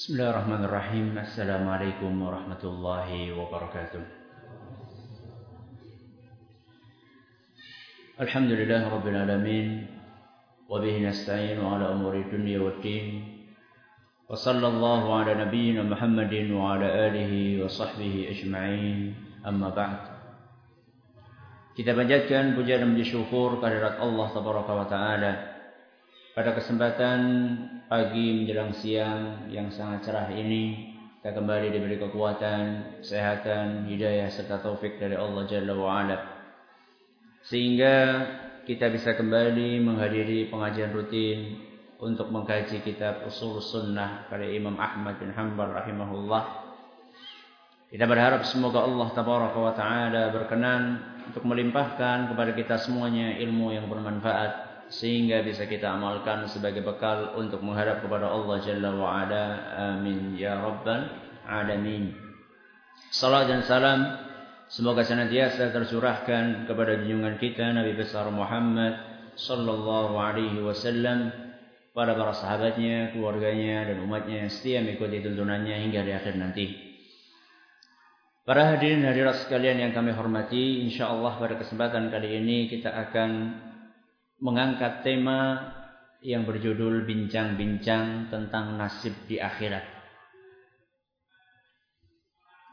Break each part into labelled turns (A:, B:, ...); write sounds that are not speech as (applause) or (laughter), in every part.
A: بسم الله الرحمن الرحيم السلام عليكم ورحمة الله وبركاته الحمد لله رب العالمين وبه نستعين على أمور الدنيا والدين وصلى الله على نبينا محمد وعلى آله وصحبه أجمعين أما بعد Kita panjatkan puja dan puji syukur kehadirat Allah Tabaraka wa Ta'ala pada kesempatan pagi menjelang siang yang sangat cerah ini kita kembali diberi kekuatan, kesehatan, hidayah serta taufik dari Allah Jalla wa. Sehingga kita bisa kembali menghadiri pengajian rutin untuk mengkaji kitab Usul Sunnah karya Imam Ahmad bin Hanbal rahimahullah. Kita berharap semoga Allah Tabaraka wa Ta'ala berkenan untuk melimpahkan kepada kita semuanya ilmu yang bermanfaat sehingga bisa kita amalkan sebagai bekal untuk menghadap kepada Allah Jalla wa Ala. Amin ya rabbal alamin. Salam dan salam semoga senantiasa tercurahkan kepada junjungan kita Nabi besar Muhammad sallallahu alaihi wasallam pada para sahabatnya, keluarganya dan umatnya yang setia mengikuti tuntunannya hingga di akhir nanti. Para hadirin hadirat sekalian yang kami hormati, insyaallah pada kesempatan kali ini kita akan mengangkat tema yang berjudul bincang-bincang tentang nasib di akhirat.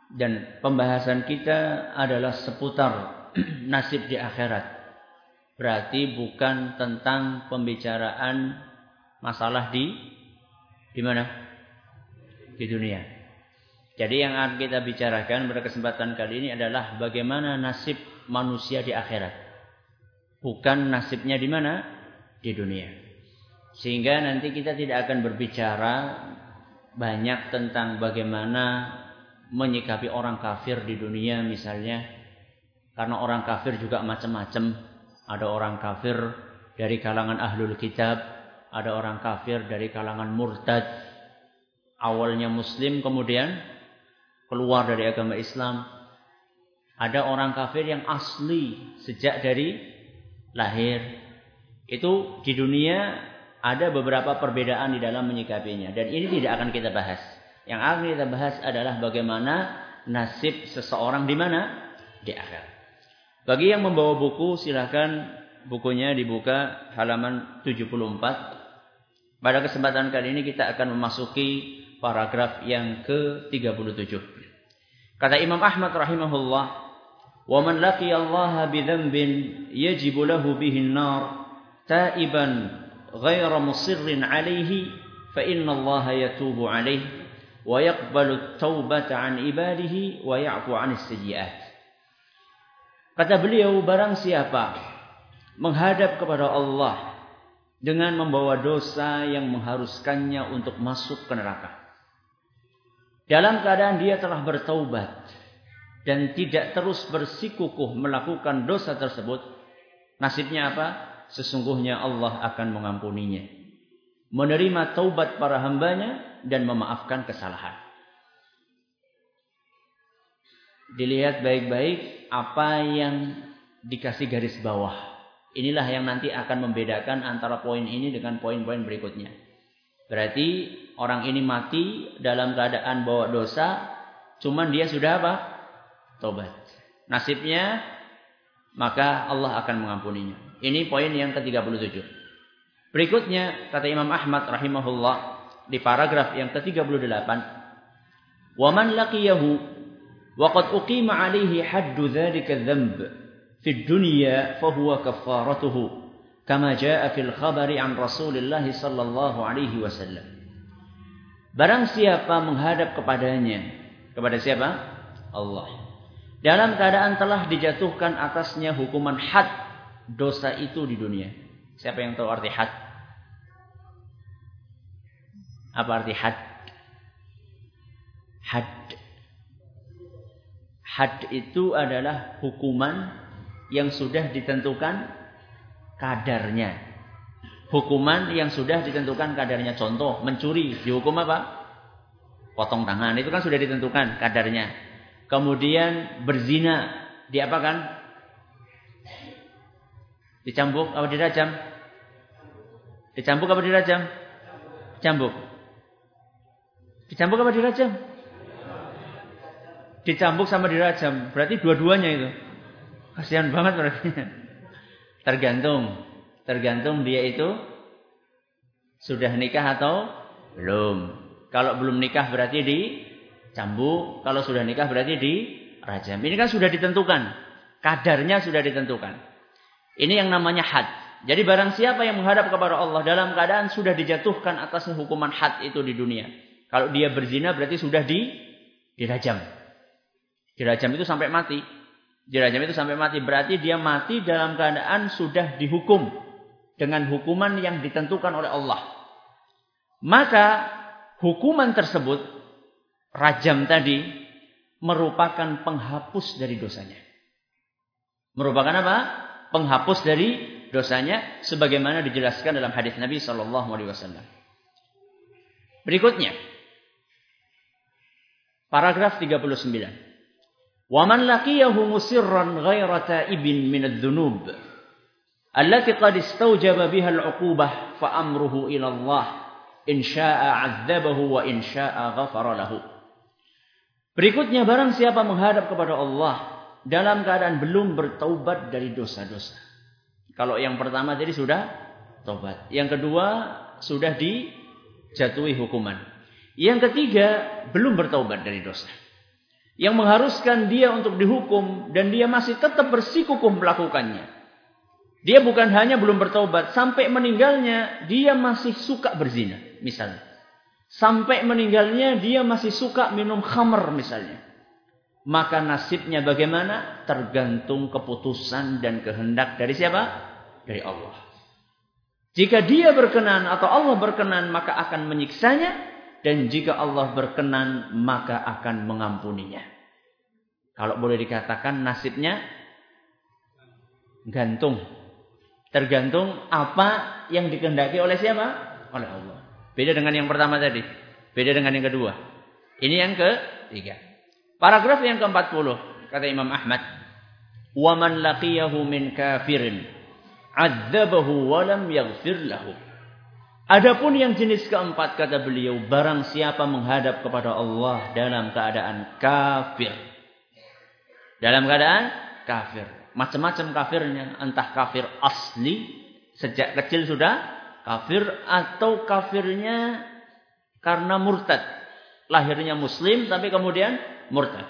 A: Dan pembahasan kita adalah seputar (clears throat) nasib di akhirat. Berarti bukan tentang pembicaraan masalah di di mana? Di dunia. Jadi yang akan kita bicarakan pada kesempatan kali ini adalah bagaimana nasib manusia di akhirat. Bukan nasibnya di mana? Di dunia. Sehingga nanti kita tidak akan berbicara banyak tentang bagaimana menyikapi orang kafir di dunia misalnya. Karena orang kafir juga macam-macam. Ada orang kafir dari kalangan ahlul kitab. Ada orang kafir dari kalangan murtad. Awalnya muslim kemudian keluar dari agama Islam. Ada orang kafir yang asli sejak dari lahir. Itu di dunia ada beberapa perbedaan di dalam menyikapinya. Dan ini tidak akan kita bahas. Yang akan kita bahas adalah bagaimana nasib seseorang di mana? Di akhir. Bagi yang membawa buku silahkan bukunya dibuka halaman 74. Pada kesempatan kali ini kita akan memasuki paragraf yang ke-37. Kata Imam Ahmad rahimahullah, "Wa man laqiya Allah bi dhanbin yajibu lahu bihi an-nar taiban ghayra musirrin alayhi fa inna Allah yatubu alayhi wa yaqbalu at-taubata an ibadihi wa ya'fu 'an as-sayyi'at." Kata beliau, barang siapa menghadap kepada Allah dengan membawa dosa yang mengharuskannya untuk masuk ke neraka. Dalam keadaan dia telah bertaubat dan tidak terus bersikukuh melakukan dosa tersebut, nasibnya apa? Sesungguhnya Allah akan mengampuninya. Menerima taubat para hambanya dan memaafkan kesalahan. Dilihat baik-baik apa yang dikasih garis bawah. Inilah yang nanti akan membedakan antara poin ini dengan poin-poin berikutnya. Berarti orang ini mati dalam keadaan bawa dosa, cuman dia sudah apa? Tobat. Nasibnya maka Allah akan mengampuninya. Ini poin yang ke-37. Berikutnya kata Imam Ahmad rahimahullah di paragraf yang ke-38, "Wa man laqiyahu wa qad uqima 'alaihi haddu dzalika dzamb fi dunya fa huwa kaffaratuhu." kama jaa fil khabari an Rasulullah sallallahu alaihi wasallam. Barang siapa menghadap kepadanya, kepada siapa? Allah. Dalam keadaan telah dijatuhkan atasnya hukuman had dosa itu di dunia. Siapa yang tahu arti had? Apa arti had? Had. Had itu adalah hukuman yang sudah ditentukan kadarnya. Hukuman yang sudah ditentukan kadarnya. Contoh, mencuri dihukum apa? Potong tangan. Itu kan sudah ditentukan kadarnya. Kemudian berzina diapakan? Dicambuk apa dirajam? Dicambuk apa dirajam? Dicambuk. Dicambuk apa dirajam? Dicambuk sama dirajam. Berarti dua-duanya itu. Kasihan banget berarti. Tergantung. Tergantung dia itu sudah nikah atau belum. Kalau belum nikah berarti dicambuk. Kalau sudah nikah berarti dirajam. Ini kan sudah ditentukan. Kadarnya sudah ditentukan. Ini yang namanya had. Jadi barang siapa yang menghadap kepada Allah dalam keadaan sudah dijatuhkan atasnya hukuman had itu di dunia. Kalau dia berzina berarti sudah di dirajam. Dirajam itu sampai mati. Dirajam itu sampai mati. Berarti dia mati dalam keadaan sudah dihukum. Dengan hukuman yang ditentukan oleh Allah. Maka hukuman tersebut, rajam tadi, merupakan penghapus dari dosanya. Merupakan apa? Penghapus dari dosanya sebagaimana dijelaskan dalam hadis Nabi sallallahu alaihi wasallam. Berikutnya paragraf 39. Wa man laqiyahu musirran ghaira ta'ibin min adh-dhunub allati qad istawjaba biha al-'uqubah fa amruhu ila Allah in syaa'a 'adzabahu wa in syaa'a ghafara lahu. Berikutnya barang siapa menghadap kepada Allah dalam keadaan belum bertaubat dari dosa-dosa kalau yang pertama tadi sudah tobat. Yang kedua sudah dijatuhi hukuman. Yang ketiga belum bertobat dari dosa. Yang mengharuskan dia untuk dihukum dan dia masih tetap bersikukuh melakukannya. Dia bukan hanya belum bertobat, sampai meninggalnya dia masih suka berzina, misalnya. Sampai meninggalnya dia masih suka minum khamr misalnya. Maka nasibnya bagaimana? Tergantung keputusan dan kehendak dari siapa? dari Allah. Jika dia berkenan atau Allah berkenan maka akan menyiksanya dan jika Allah berkenan maka akan mengampuninya. Kalau boleh dikatakan nasibnya gantung. Tergantung apa yang dikehendaki oleh siapa? Oleh Allah. Beda dengan yang pertama tadi. Beda dengan yang kedua. Ini yang ketiga. Paragraf yang ke-40 kata Imam Ahmad, "Wa man laqiyahu min kafirin adzabahu wa lam yaghfir lahu. Adapun yang jenis keempat kata beliau, barang siapa menghadap kepada Allah dalam keadaan kafir. Dalam keadaan kafir. Macam-macam kafirnya, entah kafir asli sejak kecil sudah kafir atau kafirnya karena murtad. Lahirnya muslim tapi kemudian murtad.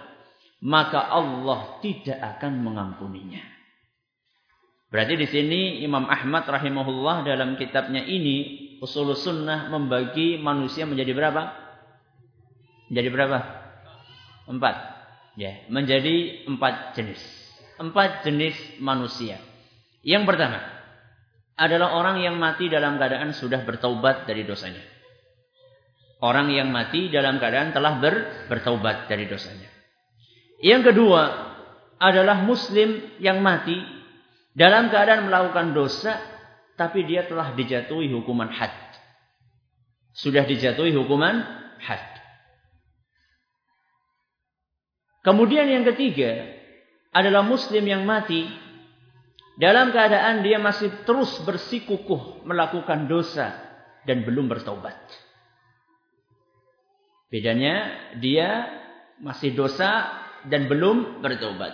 A: Maka Allah tidak akan mengampuninya. Berarti di sini Imam Ahmad rahimahullah dalam kitabnya ini usul sunnah membagi manusia menjadi berapa? Menjadi berapa? Empat. Ya, menjadi empat jenis. Empat jenis manusia. Yang pertama adalah orang yang mati dalam keadaan sudah bertaubat dari dosanya. Orang yang mati dalam keadaan telah ber, bertaubat dari dosanya. Yang kedua adalah muslim yang mati dalam keadaan melakukan dosa tapi dia telah dijatuhi hukuman had. Sudah dijatuhi hukuman had. Kemudian yang ketiga adalah muslim yang mati dalam keadaan dia masih terus bersikukuh melakukan dosa dan belum bertobat. Bedanya dia masih dosa dan belum bertobat.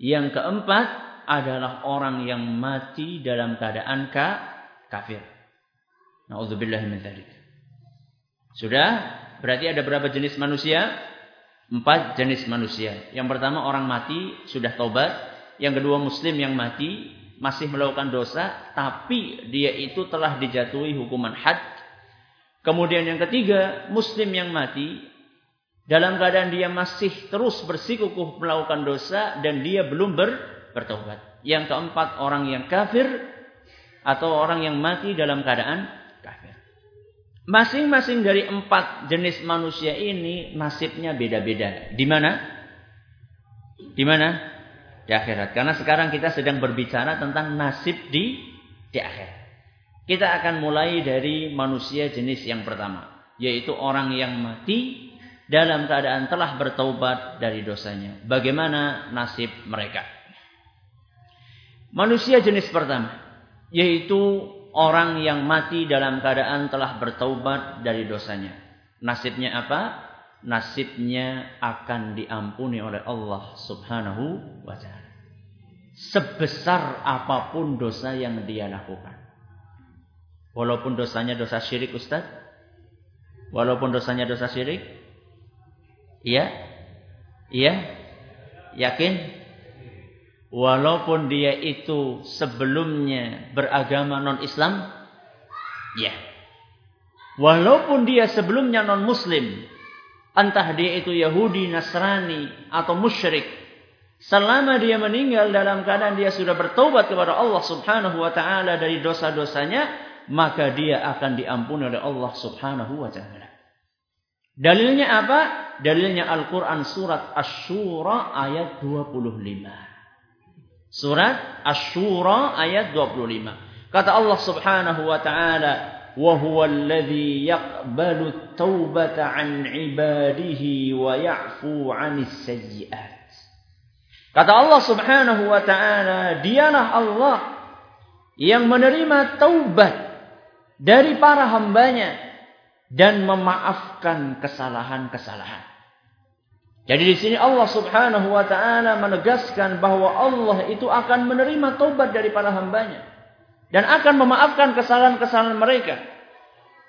A: Yang keempat adalah orang yang mati dalam keadaan ka kafir. Nauzubillah min dzalik. Sudah? Berarti ada berapa jenis manusia? Empat jenis manusia. Yang pertama orang mati sudah taubat. Yang kedua muslim yang mati masih melakukan dosa tapi dia itu telah dijatuhi hukuman had. Kemudian yang ketiga muslim yang mati dalam keadaan dia masih terus bersikukuh melakukan dosa dan dia belum ber bertobat. Yang keempat orang yang kafir atau orang yang mati dalam keadaan kafir. Masing-masing dari empat jenis manusia ini nasibnya beda-beda. Di mana? Di mana? Di akhirat. Karena sekarang kita sedang berbicara tentang nasib di di akhirat. Kita akan mulai dari manusia jenis yang pertama, yaitu orang yang mati dalam keadaan telah bertaubat dari dosanya. Bagaimana nasib mereka? Manusia jenis pertama, yaitu orang yang mati dalam keadaan telah bertaubat dari dosanya. Nasibnya apa? Nasibnya akan diampuni oleh Allah Subhanahu wa taala. Sebesar apa pun dosa yang dia lakukan. Walaupun dosanya dosa syirik Ustaz. Walaupun dosanya dosa syirik. Iya? Iya? Yakin? Walaupun dia itu sebelumnya beragama non-Islam. Ya. Walaupun dia sebelumnya non-Muslim entah dia itu Yahudi, Nasrani atau musyrik, selama dia meninggal dalam keadaan dia sudah bertobat kepada Allah Subhanahu wa taala dari dosa-dosanya, maka dia akan diampuni oleh Allah Subhanahu wa taala. Dalilnya apa? Dalilnya Al-Qur'an surat Asy-Syura ayat 25. Surat Asy-Syura ayat 25. Kata Allah Subhanahu wa taala, وهو الذي يقبل التوبة عن عباده ويعفو عن السيئات Kata Allah Subhanahu wa taala, dialah Allah yang menerima taubat dari para hambanya dan memaafkan kesalahan-kesalahan. Jadi di sini Allah Subhanahu wa taala menegaskan bahwa Allah itu akan menerima taubat dari para hambanya Dan akan memaafkan kesalahan-kesalahan mereka.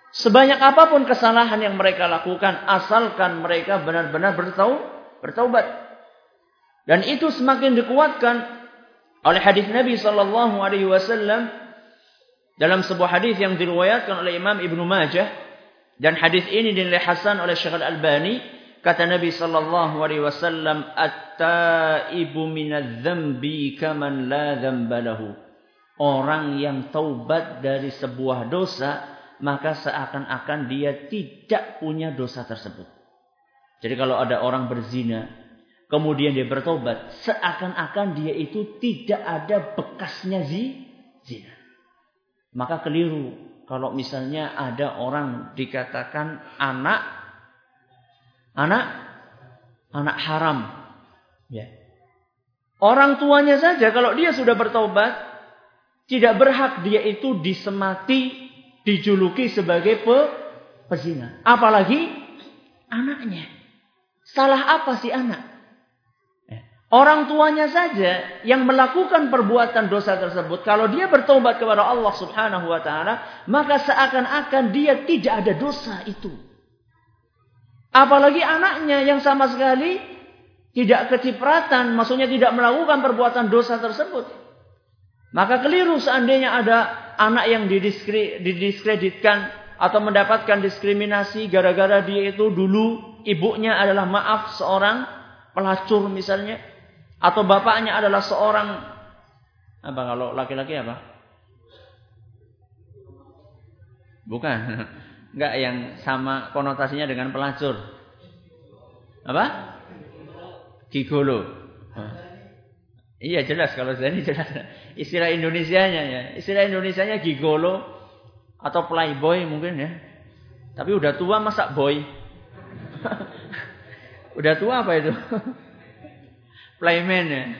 A: Sebanyak apapun kesalahan yang mereka lakukan, asalkan mereka benar-benar bertau, bertaubat. Dan itu semakin dikuatkan oleh hadis Nabi Sallallahu Alaihi Wasallam dalam sebuah hadis yang diriwayatkan oleh Imam Ibnu Majah dan hadis ini dinilai hasan oleh Syekh Al Albani kata Nabi Sallallahu Alaihi Wasallam at-taibu minadz-dzambi kaman la lahu orang yang taubat dari sebuah dosa, maka seakan-akan dia tidak punya dosa tersebut. Jadi kalau ada orang berzina, kemudian dia bertobat, seakan-akan dia itu tidak ada bekasnya zina. Maka keliru kalau misalnya ada orang dikatakan anak anak anak haram ya. Orang tuanya saja kalau dia sudah bertobat tidak berhak dia itu disemati, dijuluki sebagai pe pezina. Apalagi anaknya. Salah apa sih anak? Eh, orang tuanya saja yang melakukan perbuatan dosa tersebut, kalau dia bertobat kepada Allah Subhanahu wa taala, maka seakan-akan dia tidak ada dosa itu. Apalagi anaknya yang sama sekali tidak kecipratan, maksudnya tidak melakukan perbuatan dosa tersebut. Maka keliru seandainya ada anak yang didiskreditkan atau mendapatkan diskriminasi gara-gara dia itu dulu ibunya adalah maaf seorang pelacur misalnya atau bapaknya adalah seorang apa kalau laki-laki apa? Bukan. (laughs) Enggak yang sama konotasinya dengan pelacur. Apa? Gigolo. Iya jelas kalau ini jelas. Istilah Indonesianya ya. Istilah Indonesianya gigolo atau playboy mungkin ya. Tapi udah tua masa boy. (laughs) udah tua apa itu? (laughs) Playman ya. (laughs)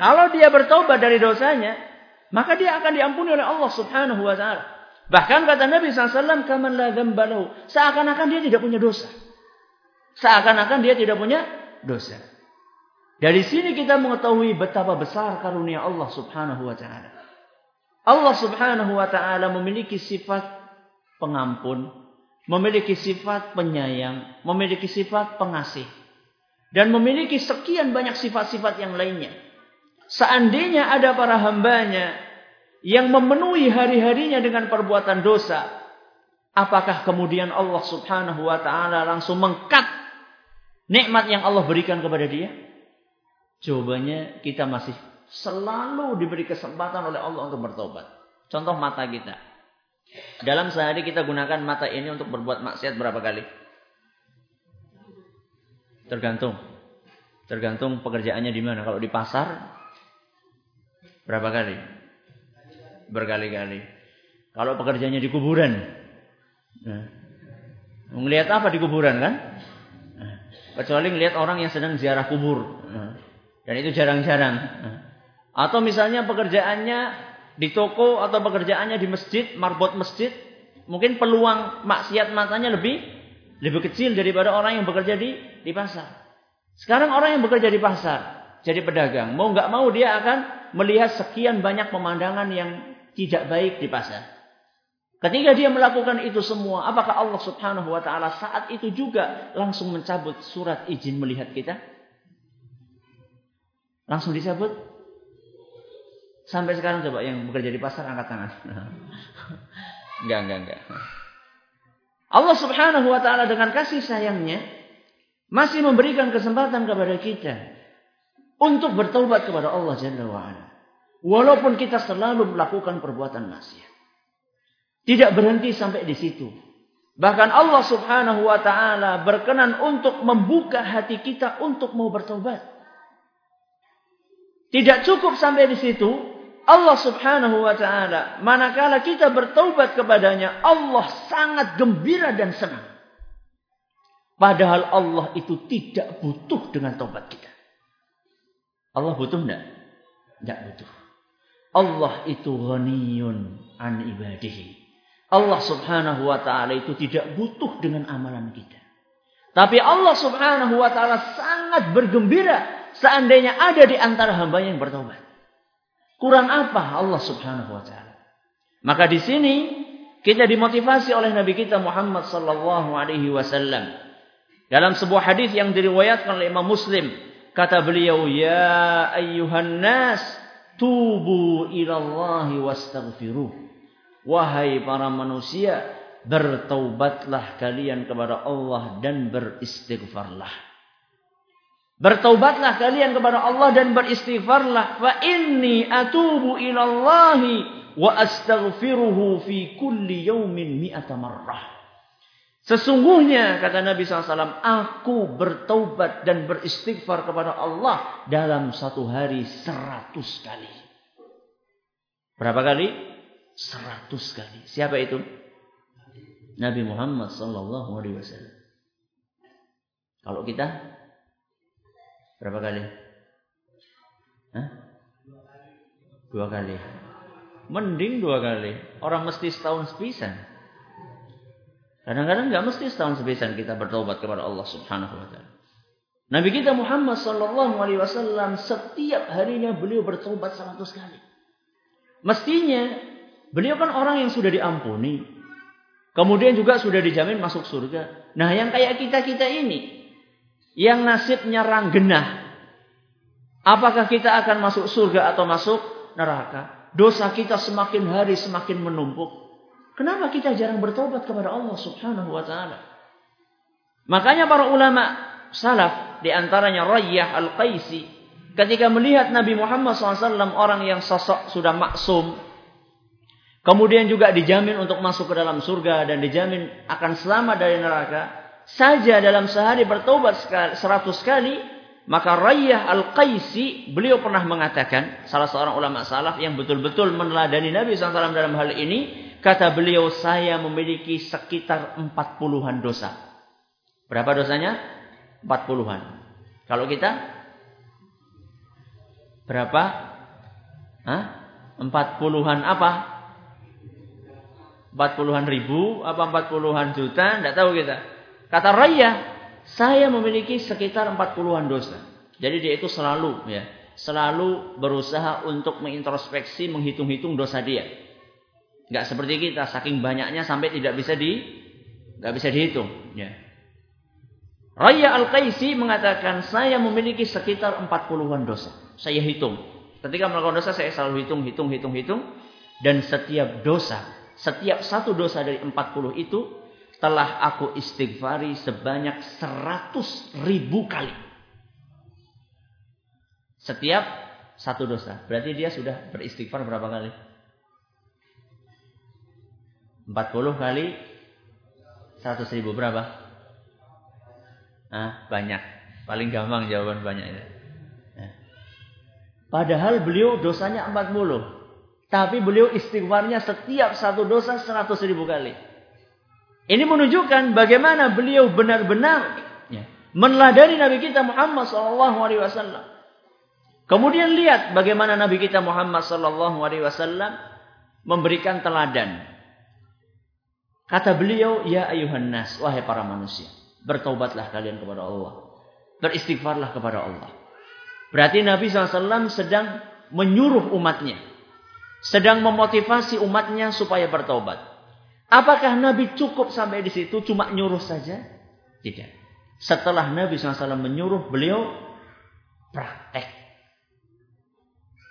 A: Kalau dia bertobat dari dosanya, maka dia akan diampuni oleh Allah Subhanahu wa taala. Bahkan kata Nabi SAW, kaman la Seakan-akan dia tidak punya dosa. Seakan-akan dia tidak punya dosa. Dari sini kita mengetahui betapa besar karunia Allah Subhanahu wa taala. Allah Subhanahu wa taala memiliki sifat pengampun, memiliki sifat penyayang, memiliki sifat pengasih dan memiliki sekian banyak sifat-sifat yang lainnya. Seandainya ada para hambanya yang memenuhi hari-harinya dengan perbuatan dosa, apakah kemudian Allah Subhanahu wa taala langsung mengkat nikmat yang Allah berikan kepada dia? Jawabannya kita masih selalu diberi kesempatan oleh Allah untuk bertobat. Contoh mata kita. Dalam sehari kita gunakan mata ini untuk berbuat maksiat berapa kali? Tergantung. Tergantung pekerjaannya di mana. Kalau di pasar berapa kali? Berkali-kali. Kalau pekerjaannya di kuburan. Nah, melihat apa di kuburan kan? Nah, kecuali melihat orang yang sedang ziarah kubur. Nah, dan itu jarang-jarang. Atau misalnya pekerjaannya di toko atau pekerjaannya di masjid, marbot masjid, mungkin peluang maksiat matanya lebih Lebih kecil daripada orang yang bekerja di di pasar. Sekarang orang yang bekerja di pasar jadi pedagang, mau nggak mau dia akan melihat sekian banyak pemandangan yang tidak baik di pasar. Ketika dia melakukan itu semua, apakah Allah Subhanahu wa taala saat itu juga langsung mencabut surat izin melihat kita? Langsung dicabut? Sampai sekarang coba yang bekerja di pasar angkat tangan. (laughs) enggak, enggak, enggak. Allah Subhanahu wa taala dengan kasih sayangnya masih memberikan kesempatan kepada kita untuk bertobat kepada Allah Jalla wa ala. Walaupun kita selalu melakukan perbuatan maksiat. Tidak berhenti sampai di situ. Bahkan Allah Subhanahu wa taala berkenan untuk membuka hati kita untuk mau bertobat. Tidak cukup sampai di situ, Allah subhanahu wa ta'ala, manakala kita bertaubat kepadanya, Allah sangat gembira dan senang. Padahal Allah itu tidak butuh dengan taubat kita. Allah butuh enggak? Enggak butuh. Allah itu ghaniyun an ibadihi. Allah subhanahu wa ta'ala itu tidak butuh dengan amalan kita. Tapi Allah subhanahu wa ta'ala sangat bergembira seandainya ada di antara hamba yang bertobat. Kurang apa Allah Subhanahu wa taala? Maka di sini kita dimotivasi oleh Nabi kita Muhammad sallallahu alaihi wasallam. Dalam sebuah hadis yang diriwayatkan oleh Imam Muslim, kata beliau, "Ya ayyuhan nas, tubu ila Allah wastaghfiruh." Wahai para manusia, bertaubatlah kalian kepada Allah dan beristighfarlah. Bertaubatlah kalian kepada Allah dan beristighfarlah. Fa inni atubu ilallahi wa astaghfiruhu fi kulli yaumin mi'ata marrah. Sesungguhnya kata Nabi SAW, aku bertaubat dan beristighfar kepada Allah dalam satu hari seratus kali. Berapa kali? Seratus kali. Siapa itu? Nabi Muhammad Sallallahu Alaihi Wasallam. Kalau kita Berapa kali? Hah? Dua kali. Mending dua kali. Orang mesti setahun sepisan. Kadang-kadang nggak mesti setahun sepisan kita bertobat kepada Allah Subhanahu wa taala. Nabi kita Muhammad sallallahu alaihi wasallam setiap harinya beliau bertobat seratus kali. Mestinya beliau kan orang yang sudah diampuni. Kemudian juga sudah dijamin masuk surga. Nah, yang kayak kita-kita ini yang nasibnya ranggenah. Apakah kita akan masuk surga atau masuk neraka? Dosa kita semakin hari semakin menumpuk. Kenapa kita jarang bertobat kepada Allah Subhanahu wa taala? Makanya para ulama salaf di antaranya Rayyah Al-Qaisi ketika melihat Nabi Muhammad SAW orang yang sosok sudah maksum kemudian juga dijamin untuk masuk ke dalam surga dan dijamin akan selamat dari neraka saja dalam sehari bertobat seratus kali, maka Rayyah Al-Qaisi, beliau pernah mengatakan, salah seorang ulama salaf yang betul-betul meneladani Nabi SAW dalam hal ini, kata beliau, saya memiliki sekitar empat puluhan dosa. Berapa dosanya? Empat puluhan. Kalau kita? Berapa? Hah? Empat puluhan apa? Empat puluhan ribu, apa empat puluhan juta? Tidak tahu kita. Kata Raya, saya memiliki sekitar 40-an dosa. Jadi dia itu selalu ya, selalu berusaha untuk mengintrospeksi, menghitung-hitung dosa dia. Enggak seperti kita, saking banyaknya sampai tidak bisa di enggak bisa dihitung, ya. Raya Al-Qaisi mengatakan, saya memiliki sekitar 40-an dosa. Saya hitung. Ketika melakukan dosa, saya selalu hitung, hitung, hitung, hitung. Dan setiap dosa, setiap satu dosa dari 40 itu telah aku istighfari sebanyak seratus ribu kali. Setiap satu dosa. Berarti dia sudah beristighfar berapa kali? 40 kali 100 ribu berapa? Ah, banyak. Paling gampang jawaban banyak itu. Padahal beliau dosanya 40. Tapi beliau istighfarnya setiap satu dosa 100 ribu kali. Ini menunjukkan bagaimana beliau benar-benar ya, meneladani Nabi kita Muhammad sallallahu alaihi wasallam. Kemudian lihat bagaimana Nabi kita Muhammad sallallahu alaihi wasallam memberikan teladan. Kata beliau, ya ayuhan nas, wahai para manusia, bertobatlah kalian kepada Allah. Beristighfarlah kepada Allah. Berarti Nabi SAW sedang menyuruh umatnya. Sedang memotivasi umatnya supaya bertobat. Apakah Nabi cukup sampai di situ cuma nyuruh saja? Tidak. Setelah Nabi SAW menyuruh beliau praktek.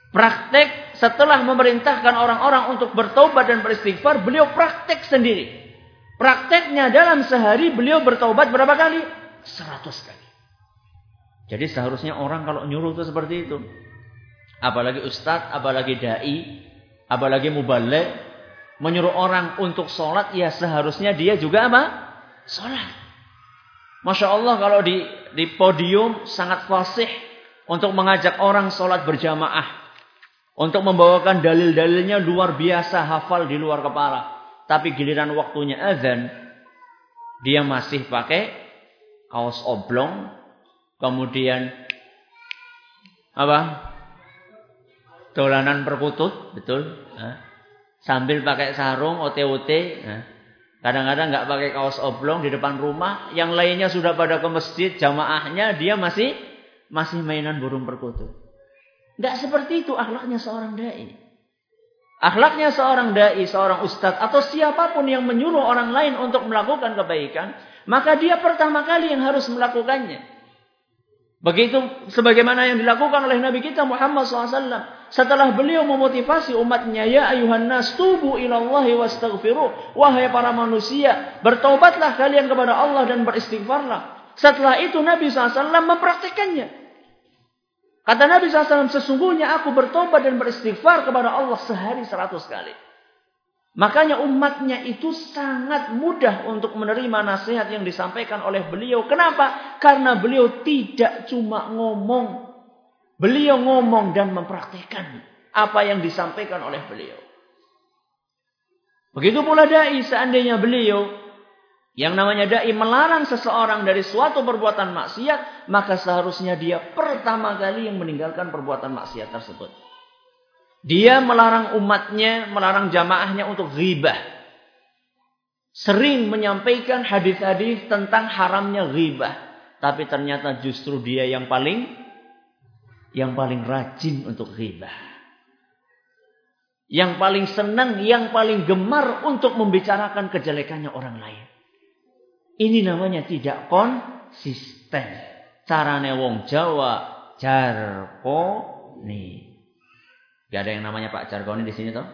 A: Praktek setelah memerintahkan orang-orang untuk bertobat dan beristighfar, beliau praktek sendiri. Prakteknya dalam sehari beliau bertobat berapa kali? Seratus kali. Jadi seharusnya orang kalau nyuruh itu seperti itu. Apalagi ustadz, apalagi da'i, apalagi mubalik, menyuruh orang untuk sholat, ya seharusnya dia juga apa? Sholat. Masya Allah kalau di, di podium sangat fasih untuk mengajak orang sholat berjamaah. Untuk membawakan dalil-dalilnya luar biasa, hafal di luar kepala. Tapi giliran waktunya azan, dia masih pakai kaos oblong, kemudian apa? Dolanan perkutut, betul? Sambil pakai sarung, OTOT. Kadang-kadang nggak pakai kaos oblong di depan rumah, yang lainnya sudah pada ke masjid, jamaahnya dia masih masih mainan burung perkutut. Nggak seperti itu akhlaknya seorang dai. Akhlaknya seorang dai, seorang ustadz atau siapa pun yang menyuruh orang lain untuk melakukan kebaikan, maka dia pertama kali yang harus melakukannya. Begitu sebagaimana yang dilakukan oleh Nabi kita Muhammad SAW. Setelah beliau memotivasi umatnya, Ya ayuhan nas tubu ilallahi wastaghfiru. Wahai para manusia, bertobatlah kalian kepada Allah dan beristighfarlah. Setelah itu Nabi SAW mempraktikannya. Kata Nabi SAW, sesungguhnya aku bertobat dan beristighfar kepada Allah sehari seratus kali. Makanya umatnya itu sangat mudah untuk menerima nasihat yang disampaikan oleh beliau. Kenapa? Karena beliau tidak cuma ngomong. Beliau ngomong dan mempraktikkan apa yang disampaikan oleh beliau. Begitu pula dai seandainya beliau yang namanya dai melarang seseorang dari suatu perbuatan maksiat, maka seharusnya dia pertama kali yang meninggalkan perbuatan maksiat tersebut. Dia melarang umatnya, melarang jamaahnya untuk ghibah. Sering menyampaikan hadis-hadis tentang haramnya ghibah, tapi ternyata justru dia yang paling yang paling rajin untuk ghibah. Yang paling senang, yang paling gemar untuk membicarakan kejelekannya orang lain. Ini namanya tidak konsisten. Carane wong Jawa jarkoni. Gak ada yang namanya Pak Jarkoni di sini toh?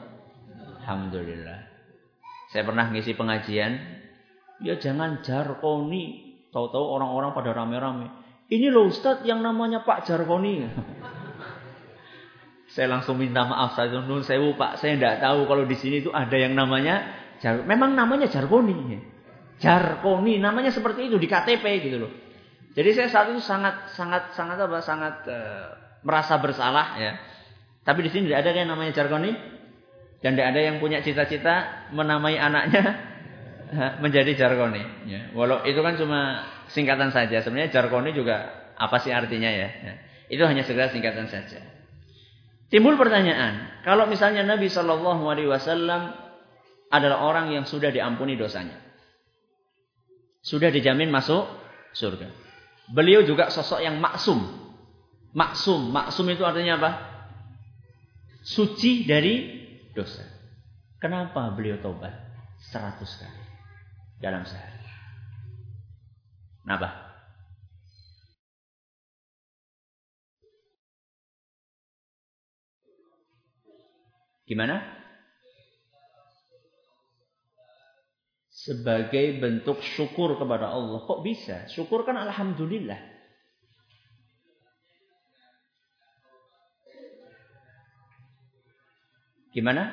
A: Alhamdulillah. Saya pernah ngisi pengajian, ya jangan jarkoni. Tahu-tahu orang-orang pada rame-rame. Ini loh Ustadz yang namanya Pak Jarkoni. saya langsung minta maaf saya nun sewu Pak, saya tidak tahu kalau di sini itu ada yang namanya jar memang namanya Jarkoni. Jarkoni namanya seperti itu di KTP gitu loh. Jadi saya saat itu sangat sangat sangat apa sangat uh, merasa bersalah ya. Tapi di sini tidak ada yang namanya Jarkoni dan tidak ada yang punya cita-cita menamai anaknya menjadi Jarkoni. Ya. Walau itu kan cuma singkatan saja. Sebenarnya Jarkoni juga apa sih artinya ya? ya. Itu hanya sekedar singkatan saja. Timbul pertanyaan, kalau misalnya Nabi Shallallahu Alaihi Wasallam adalah orang yang sudah diampuni dosanya, sudah dijamin masuk surga. Beliau juga sosok yang maksum. Maksum, maksum itu artinya apa? Suci dari dosa. Kenapa beliau tobat? Seratus kali dalam sehari. Kenapa? Gimana? sebagai bentuk syukur kepada Allah. Kok bisa? Syukur kan alhamdulillah. Gimana?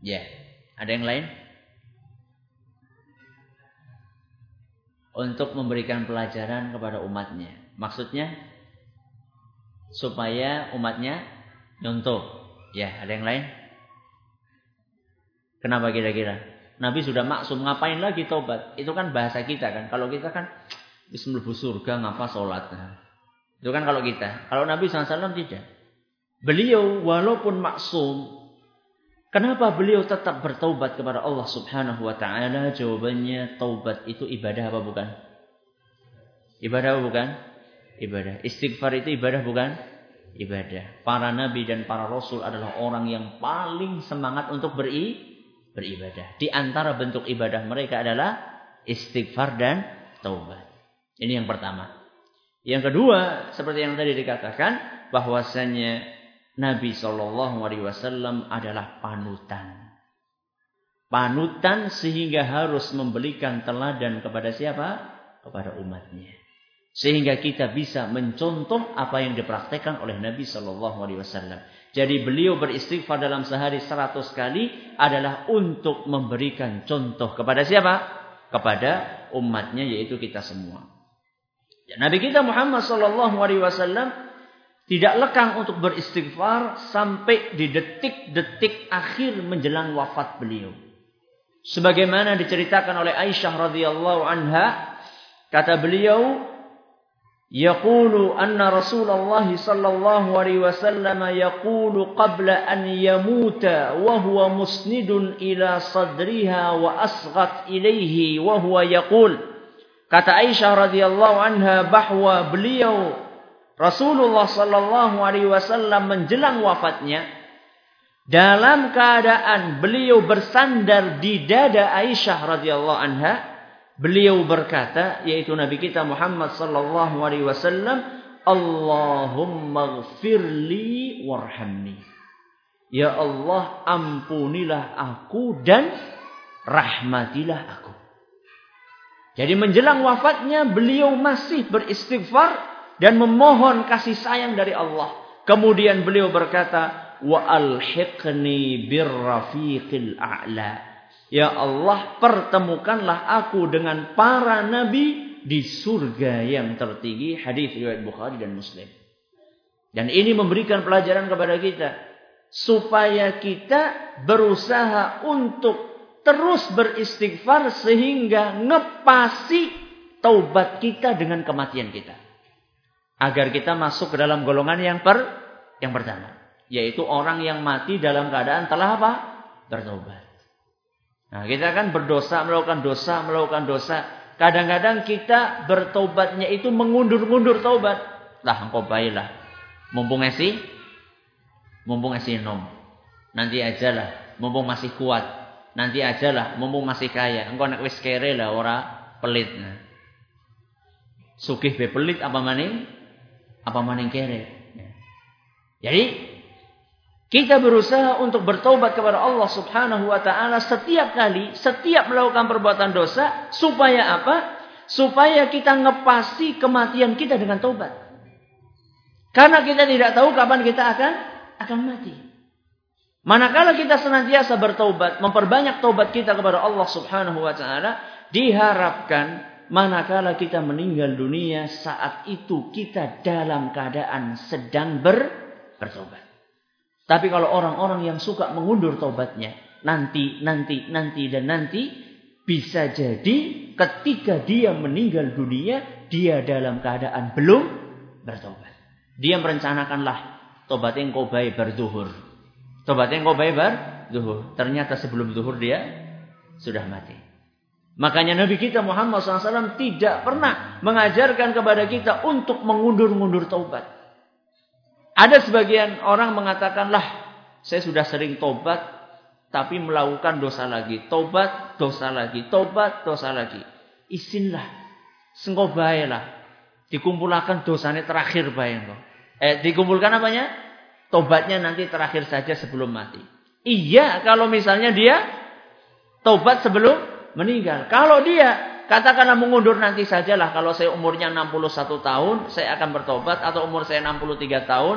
A: Ya, yeah. ada yang lain? Untuk memberikan pelajaran kepada umatnya. Maksudnya supaya umatnya nyontoh. Ya, ada yang lain? Kenapa kira-kira? Nabi sudah maksum, ngapain lagi tobat? Itu kan bahasa kita kan. Kalau kita kan Bismillah surga ngapa sholat? Itu kan kalau kita. Kalau Nabi SAW tidak. Beliau walaupun maksum. Kenapa beliau tetap bertaubat kepada Allah subhanahu wa ta'ala? Jawabannya taubat itu ibadah apa bukan? Ibadah apa bukan? Ibadah. Istighfar itu ibadah bukan? Ibadah. Para nabi dan para rasul adalah orang yang paling semangat untuk beri, beribadah. Di antara bentuk ibadah mereka adalah istighfar dan taubat. Ini yang pertama. Yang kedua, seperti yang tadi dikatakan, bahwasanya Nabi Shallallahu Alaihi Wasallam adalah panutan. Panutan sehingga harus memberikan teladan kepada siapa? Kepada umatnya. Sehingga kita bisa mencontoh apa yang dipraktekkan oleh Nabi Shallallahu Alaihi Wasallam. Jadi beliau beristighfar dalam sehari seratus kali adalah untuk memberikan contoh kepada siapa? Kepada umatnya yaitu kita semua. Nabi kita Muhammad Sallallahu Alaihi Wasallam tidak lekang untuk beristighfar sampai di detik-detik akhir menjelang wafat beliau. Sebagaimana diceritakan oleh Aisyah radhiyallahu anha, kata beliau, يقول أن رسول الله صلى الله عليه وسلم يقول قبل أن يموت وهو مسند إلى صدرها وأصغت إليه وهو يقول Kata Aisyah radhiyallahu anha bahwa beliau Rasulullah sallallahu alaihi wasallam menjelang wafatnya dalam keadaan beliau bersandar di dada Aisyah radhiyallahu anha beliau berkata yaitu Nabi kita Muhammad sallallahu alaihi wasallam Allahumma ghfirli warhamni. Ya Allah ampunilah aku dan rahmatilah aku. Jadi menjelang wafatnya beliau masih beristighfar dan memohon kasih sayang dari Allah. Kemudian beliau berkata, "Wa alhiqni birrafiqil a'la." Ya Allah, pertemukanlah aku dengan para nabi di surga yang tertinggi. Hadis riwayat Bukhari dan Muslim. Dan ini memberikan pelajaran kepada kita supaya kita berusaha untuk terus beristighfar sehingga ngepasi taubat kita dengan kematian kita. Agar kita masuk ke dalam golongan yang per yang pertama, yaitu orang yang mati dalam keadaan telah apa? bertobat. Nah, kita kan berdosa, melakukan dosa, melakukan dosa. Kadang-kadang kita bertobatnya itu mengundur-mundur taubat. Lah, engkau baiklah. Mumpung esi, mumpung esi nom. Nanti aja lah, mumpung masih kuat. Nanti aja lah, mumpung masih kaya. Engkau nak wis kere lah, ora pelit. Nah. Sugih be pelit apa maning? Apa maning kere? Ya. Jadi kita berusaha untuk bertobat kepada Allah Subhanahu wa taala setiap kali, setiap melakukan perbuatan dosa supaya apa? Supaya kita ngepasi kematian kita dengan tobat. Karena kita tidak tahu kapan kita akan akan mati. Manakala kita senantiasa bertobat, memperbanyak tobat kita kepada Allah Subhanahu wa taala, diharapkan manakala kita meninggal dunia saat itu kita dalam keadaan sedang ber bertobat. Tapi kalau orang-orang yang suka mengundur tobatnya, nanti, nanti, nanti dan nanti bisa jadi ketika dia meninggal dunia dia dalam keadaan belum bertobat. Dia merencanakanlah tobat yang kau baik berzuhur Tobatnya engkau bayar zuhur. Ternyata sebelum zuhur dia sudah mati. Makanya Nabi kita Muhammad SAW tidak pernah mengajarkan kepada kita untuk mengundur-mundur taubat. Ada sebagian orang mengatakanlah saya sudah sering tobat tapi melakukan dosa lagi. Tobat, dosa lagi. Tobat, dosa lagi. Isinlah. Sengkau lah. Dikumpulkan dosanya terakhir bayang Eh, dikumpulkan apanya? Tobatnya nanti terakhir saja sebelum mati. Iya kalau misalnya dia tobat sebelum meninggal. Kalau dia katakanlah mengundur nanti sajalah kalau saya umurnya 61 tahun saya akan bertobat atau umur saya 63 tahun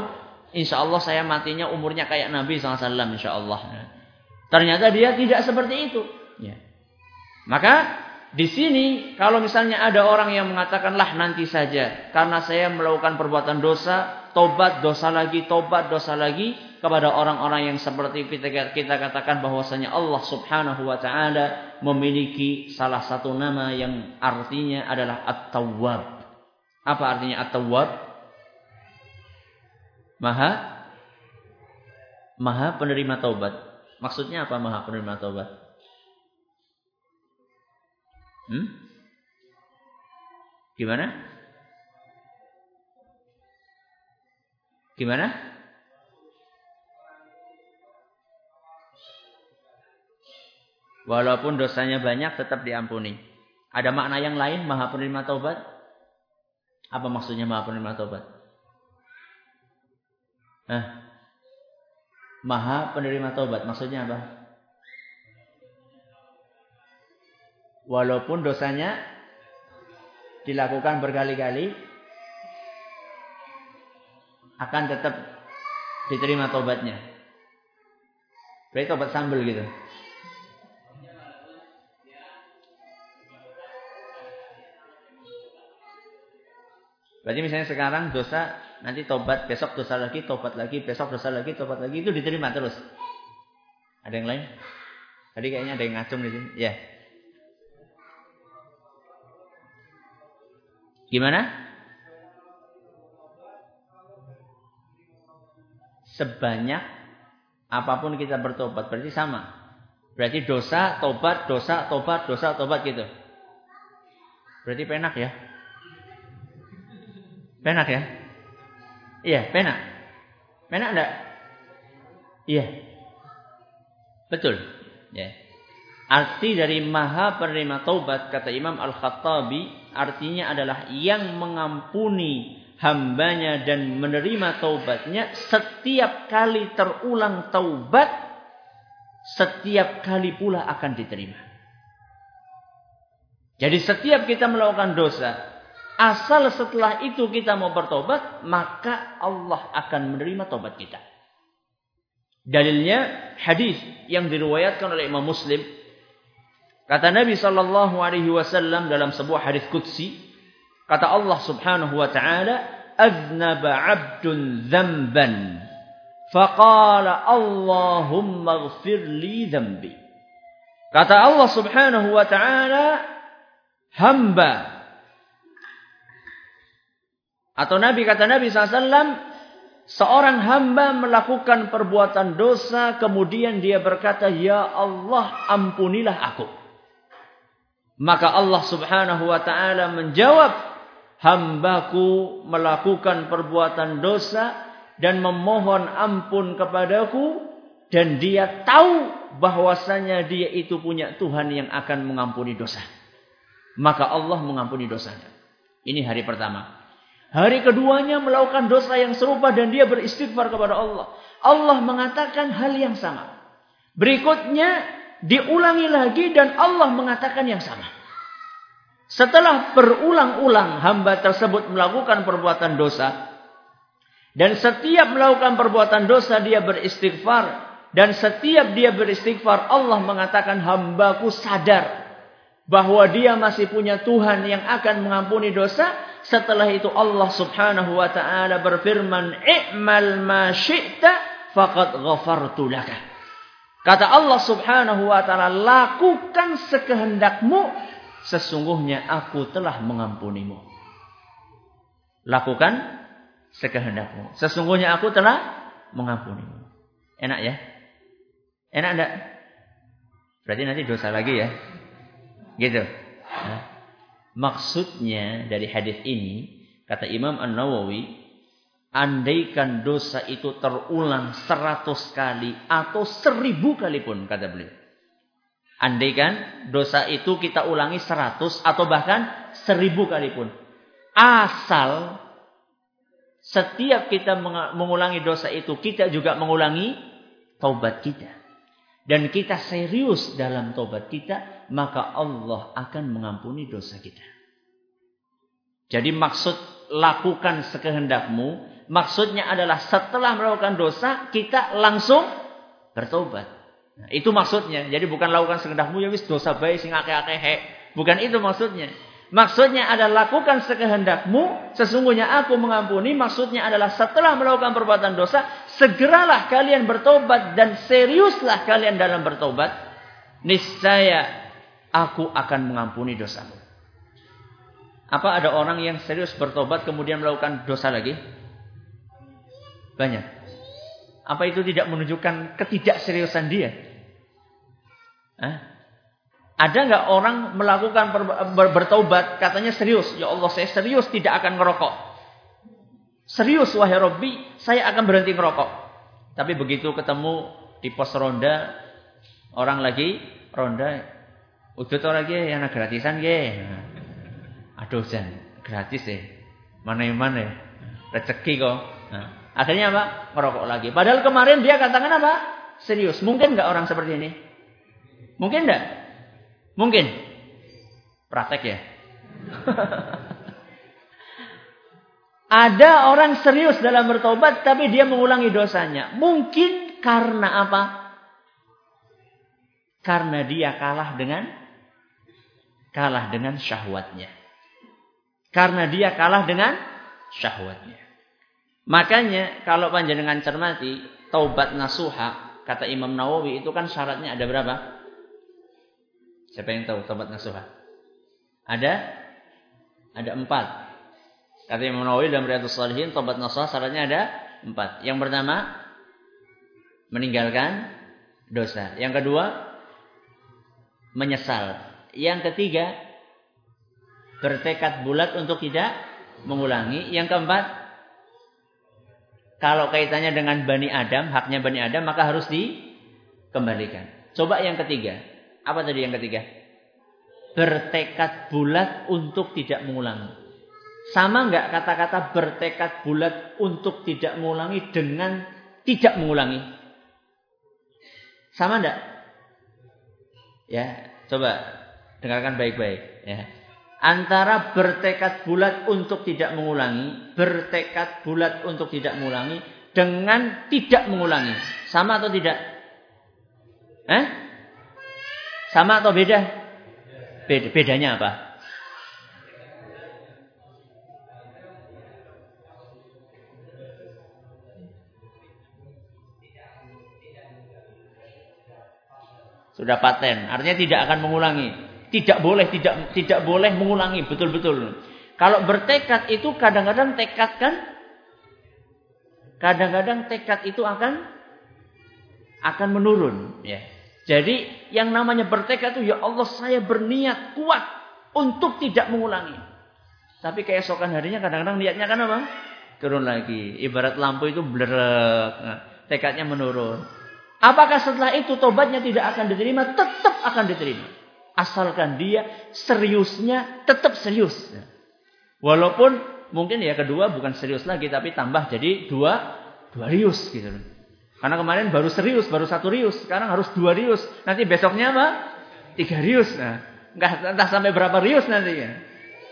A: insya Allah saya matinya umurnya kayak Nabi SAW insya Allah. Ternyata dia tidak seperti itu. Ya. Maka di sini kalau misalnya ada orang yang mengatakanlah nanti saja karena saya melakukan perbuatan dosa tobat dosa lagi, tobat dosa lagi kepada orang-orang yang seperti kita, kita katakan bahwasanya Allah Subhanahu wa taala memiliki salah satu nama yang artinya adalah At-Tawwab. Apa artinya At-Tawwab? Maha Maha penerima taubat. Maksudnya apa Maha penerima taubat? Hmm? Gimana? Gimana? Walaupun dosanya banyak tetap diampuni. Ada makna yang lain Maha penerima taubat? Apa maksudnya Maha penerima taubat? Hah? Maha penerima taubat maksudnya apa? Walaupun dosanya dilakukan berkali-kali akan tetap diterima tobatnya. Berarti tobat sambel gitu. Berarti misalnya sekarang dosa, nanti tobat, besok dosa lagi, tobat lagi, besok dosa lagi, tobat lagi, itu diterima terus. Ada yang lain? Tadi kayaknya ada yang ngacung di sini. Ya. Gimana? Sebanyak apa pun kita bertobat berarti sama. Berarti dosa, tobat, dosa, tobat, dosa, tobat gitu. Berarti penak ya. Penak ya? Iya, penak. Penak enggak? Iya. Betul. Ya. Arti dari maha penerima taubat kata Imam Al-Khattabi artinya adalah yang mengampuni hambanya dan menerima taubatnya setiap kali terulang taubat setiap kali pula akan diterima. Jadi setiap kita melakukan dosa Asal setelah itu kita mau bertobat, maka Allah akan menerima tobat kita. Dalilnya hadis yang diriwayatkan oleh Imam Muslim. Kata Nabi sallallahu alaihi wasallam dalam sebuah hadis qudsi, kata Allah Subhanahu wa taala, "Aznaba 'abdun dzamban." Faqala Allahumma ighfir li dzambi. Kata Allah Subhanahu wa taala, hamba atau Nabi kata Nabi SAW, seorang hamba melakukan perbuatan dosa, kemudian dia berkata, Ya Allah, ampunilah aku. Maka Allah subhanahu wa ta'ala menjawab, Hambaku melakukan perbuatan dosa dan memohon ampun kepadaku, dan dia tahu bahwasanya dia itu punya Tuhan yang akan mengampuni dosa. Maka Allah mengampuni dosanya. Ini hari pertama. Hari keduanya melakukan dosa yang serupa dan dia beristighfar kepada Allah. Allah mengatakan hal yang sama. Berikutnya diulangi lagi dan Allah mengatakan yang sama. Setelah berulang-ulang hamba tersebut melakukan perbuatan dosa. Dan setiap melakukan perbuatan dosa dia beristighfar. Dan setiap dia beristighfar Allah mengatakan hambaku sadar. Bahwa dia masih punya Tuhan yang akan mengampuni dosa setelah itu Allah Subhanahu wa taala berfirman, "I'mal ma syi'ta faqad ghafartu laka." Kata Allah Subhanahu wa taala, "Lakukan sekehendakmu, sesungguhnya aku telah mengampunimu." Lakukan sekehendakmu, sesungguhnya aku telah mengampunimu. Enak ya? Enak enggak? Berarti nanti dosa lagi ya. Gitu. Nah. Maksudnya dari hadis ini, kata Imam An-Nawawi, andaikan dosa itu terulang seratus kali atau seribu kali pun, kata beliau. Andaikan dosa itu kita ulangi seratus atau bahkan seribu kali pun. Asal setiap kita mengulangi dosa itu, kita juga mengulangi taubat kita. Dan kita serius dalam taubat kita, maka Allah akan mengampuni dosa kita. Jadi maksud lakukan sekehendakmu, maksudnya adalah setelah melakukan dosa, kita langsung bertobat. Nah, itu maksudnya. Jadi bukan lakukan sekehendakmu, ya wis dosa baik sing akeh-akeh he. Bukan itu maksudnya. Maksudnya adalah lakukan sekehendakmu, sesungguhnya aku mengampuni. Maksudnya adalah setelah melakukan perbuatan dosa, segeralah kalian bertobat dan seriuslah kalian dalam bertobat. Niscaya aku akan mengampuni dosamu. Apa ada orang yang serius bertobat kemudian melakukan dosa lagi? Banyak. Apa itu tidak menunjukkan ketidakseriusan dia? Hah? Ada nggak orang melakukan ber, ber, bertaubat katanya serius? Ya Allah saya serius tidak akan ngerokok. Serius wahai Robbi, saya akan berhenti ngerokok. Tapi begitu ketemu di pos ronda, orang lagi ronda, udah tau lagi yang gratisan ge. Aduh jan, gratis deh. Mana yang mana? Rezeki kok. Nah, akhirnya apa? Ngerokok lagi. Padahal kemarin dia katakan apa? Serius. Mungkin nggak orang seperti ini? Mungkin nggak? Mungkin. Praktek ya. (laughs) Ada orang serius dalam bertobat tapi dia mengulangi dosanya. Mungkin karena apa? Karena dia kalah dengan kalah dengan syahwatnya. Karena dia kalah dengan syahwatnya. Makanya kalau panjenengan cermati taubat nasuha kata Imam Nawawi itu kan syaratnya ada berapa? Siapa yang tahu taubat nasuha? Ada ada empat. Kata Imam Nawawi dalam Riyadhus Shalihin, tobat nasuha syaratnya ada empat. Yang pertama, meninggalkan dosa. Yang kedua, menyesal. Yang ketiga, bertekad bulat untuk tidak mengulangi. Yang keempat, kalau kaitannya dengan Bani Adam, haknya Bani Adam, maka harus dikembalikan. Coba yang ketiga. Apa tadi yang ketiga? Bertekad bulat untuk tidak mengulangi. Sama nggak kata-kata bertekad bulat untuk tidak mengulangi dengan tidak mengulangi? Sama enggak? Ya, coba dengarkan baik-baik ya. Antara bertekad bulat untuk tidak mengulangi, bertekad bulat untuk tidak mengulangi dengan tidak mengulangi. Sama atau tidak? Eh? Sama atau beda? Beda bedanya apa? Sudah paten. Artinya tidak akan mengulangi. Tidak boleh, tidak tidak boleh mengulangi. Betul-betul. Kalau bertekad itu kadang-kadang tekad kan? Kadang-kadang tekad itu akan akan menurun. Ya. Jadi yang namanya bertekad itu ya Allah saya berniat kuat untuk tidak mengulangi. Tapi keesokan harinya kadang-kadang niatnya kan apa? Turun lagi. Ibarat lampu itu blerek. Nah, tekadnya menurun. Apakah setelah itu tobatnya tidak akan diterima? Tetap akan diterima. Asalkan dia seriusnya tetap serius. Walaupun mungkin ya kedua bukan serius lagi tapi tambah jadi dua dua rius gitu Karena kemarin baru serius, baru satu rius, sekarang harus dua rius. Nanti besoknya apa? Tiga rius. Nah, enggak entah sampai berapa rius nantinya.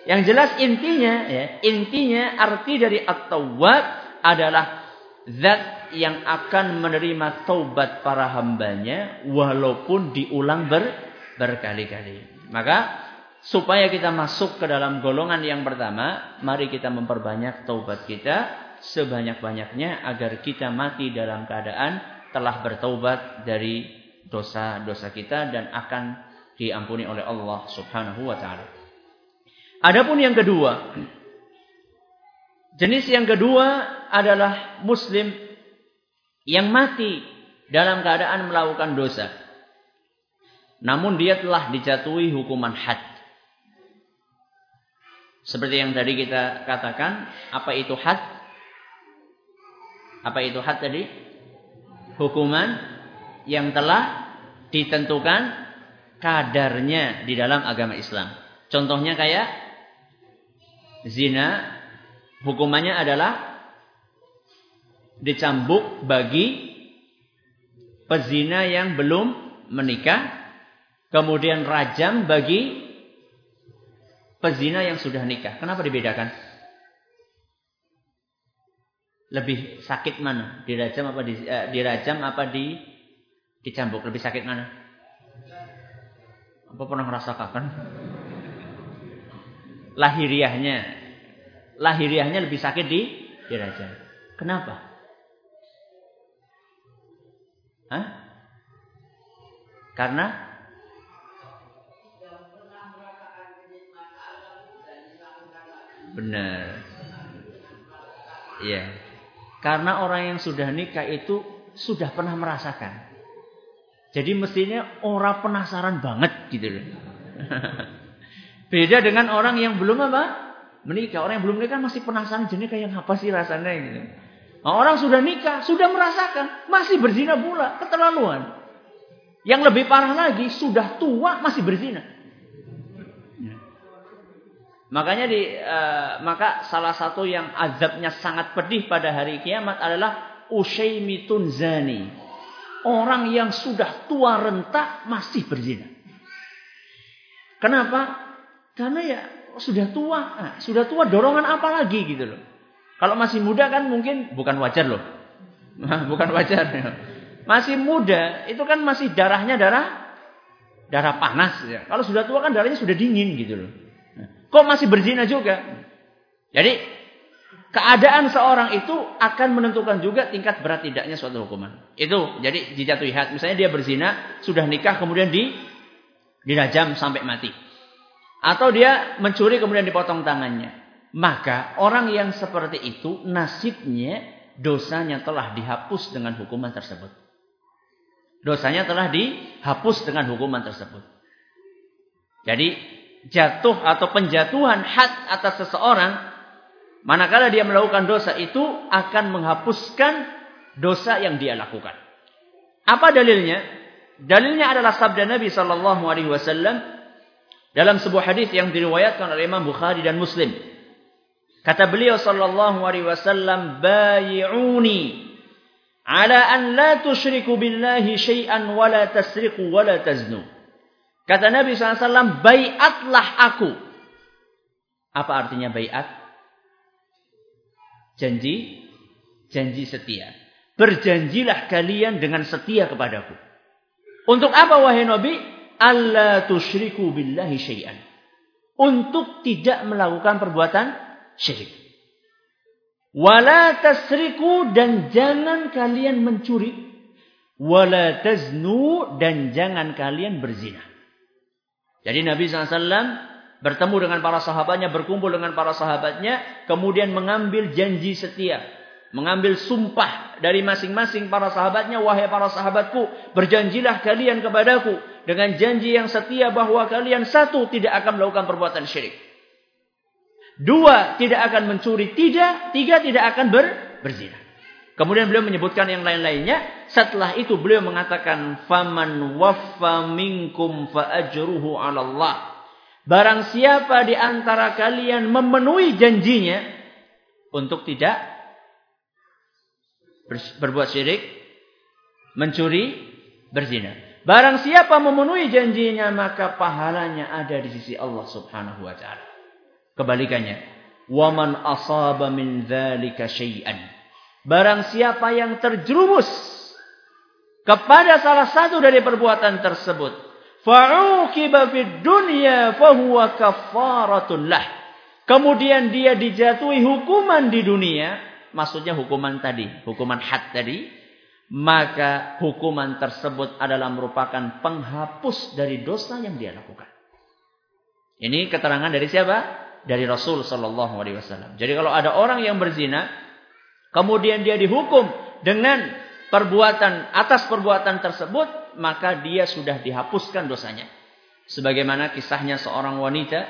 A: Yang jelas intinya ya, intinya arti dari at-tawwab adalah zat yang akan menerima taubat para hambanya walaupun diulang ber, berkali-kali. Maka supaya kita masuk ke dalam golongan yang pertama, mari kita memperbanyak taubat kita sebanyak-banyaknya agar kita mati dalam keadaan telah bertaubat dari dosa-dosa kita dan akan diampuni oleh Allah Subhanahu wa taala. Adapun yang kedua, jenis yang kedua adalah muslim yang mati dalam keadaan melakukan dosa. Namun dia telah dijatuhi hukuman had. Seperti yang tadi kita katakan, apa itu had? Apa itu had tadi? Hukuman yang telah ditentukan kadarnya di dalam agama Islam. Contohnya kayak zina, hukumannya adalah dicambuk bagi pezina yang belum menikah, kemudian rajam bagi pezina yang sudah nikah. Kenapa dibedakan? Lebih sakit mana? Dirajam apa di eh, dirajam apa di dicambuk? Lebih sakit mana? Apa pernah merasakan? Lahiriahnya. Lahiriahnya lebih sakit di dirajam. Kenapa? Hah? Karena benar. Iya. Karena orang yang sudah nikah itu sudah pernah merasakan. Jadi mestinya orang penasaran banget gitu loh. (laughs) Beda dengan orang yang belum apa? Menikah. Orang yang belum menikah masih penasaran jenis kayak apa sih rasanya gitu. Nah, orang sudah nikah, sudah merasakan, masih berzina pula, keterlaluan. Yang lebih parah lagi, sudah tua masih berzina. Makanya di uh, maka salah satu yang azabnya sangat pedih pada hari kiamat adalah ushaymitun zani. Orang yang sudah tua renta masih berzina. Kenapa? Karena ya sudah tua, nah, sudah tua dorongan apa lagi gitu loh. Kalau masih muda kan mungkin bukan wajar loh. (laughs) bukan wajar. Masih muda itu kan masih darahnya darah darah panas ya. Kalau sudah tua kan darahnya sudah dingin gitu loh. Kok masih berzina juga? Jadi keadaan seorang itu akan menentukan juga tingkat berat tidaknya suatu hukuman. Itu jadi dijatuhi had. Misalnya dia berzina, sudah nikah kemudian di dirajam sampai mati. Atau dia mencuri kemudian dipotong tangannya. Maka orang yang seperti itu nasibnya dosanya telah dihapus dengan hukuman tersebut. Dosanya telah dihapus dengan hukuman tersebut. Jadi jatuh atau penjatuhan had atas seseorang Manakala dia melakukan dosa itu akan menghapuskan dosa yang dia lakukan. Apa dalilnya? Dalilnya adalah sabda Nabi sallallahu alaihi wasallam dalam sebuah hadis yang diriwayatkan oleh Imam Bukhari dan Muslim. Kata beliau sallallahu alaihi wasallam, "Bayi'uni ala an la tusyriku billahi syai'an wa la tasriqu wa la taznu." Kata Nabi SAW, baiatlah aku. Apa artinya baiat? Janji, janji setia. Berjanjilah kalian dengan setia kepadaku. Untuk apa wahai Nabi? Allah tusyriku billahi syai'an. Untuk tidak melakukan perbuatan syirik. Wala tasriku dan jangan kalian mencuri. Wala taznu dan jangan kalian berzina. Jadi Nabi SAW bertemu dengan para sahabatnya, berkumpul dengan para sahabatnya, kemudian mengambil janji setia, mengambil sumpah dari masing-masing para sahabatnya, wahai para sahabatku, berjanjilah kalian kepadaku dengan janji yang setia bahwa kalian satu tidak akan melakukan perbuatan syirik. Dua, tidak akan mencuri. Tiga, tiga tidak akan ber, berzina. Kemudian beliau menyebutkan yang lain-lainnya. Setelah itu beliau mengatakan, "Faman waffa minkum fa ajruhu 'ala Allah." Barang siapa di antara kalian memenuhi janjinya untuk tidak berbuat syirik, mencuri, berzina. Barang siapa memenuhi janjinya maka pahalanya ada di sisi Allah Subhanahu wa taala. Kebalikannya, waman asaba min dzalika syai'an. Barang siapa yang terjerumus kepada salah satu dari perbuatan tersebut, fa'uqiba fid dunya fahuwa kafaratun lah. Kemudian dia dijatuhi hukuman di dunia, maksudnya hukuman tadi, hukuman had tadi, maka hukuman tersebut adalah merupakan penghapus dari dosa yang dia lakukan. Ini keterangan dari siapa? Dari Rasul Shallallahu Alaihi Wasallam. Jadi kalau ada orang yang berzina, kemudian dia dihukum dengan perbuatan atas perbuatan tersebut, maka dia sudah dihapuskan dosanya. Sebagaimana kisahnya seorang wanita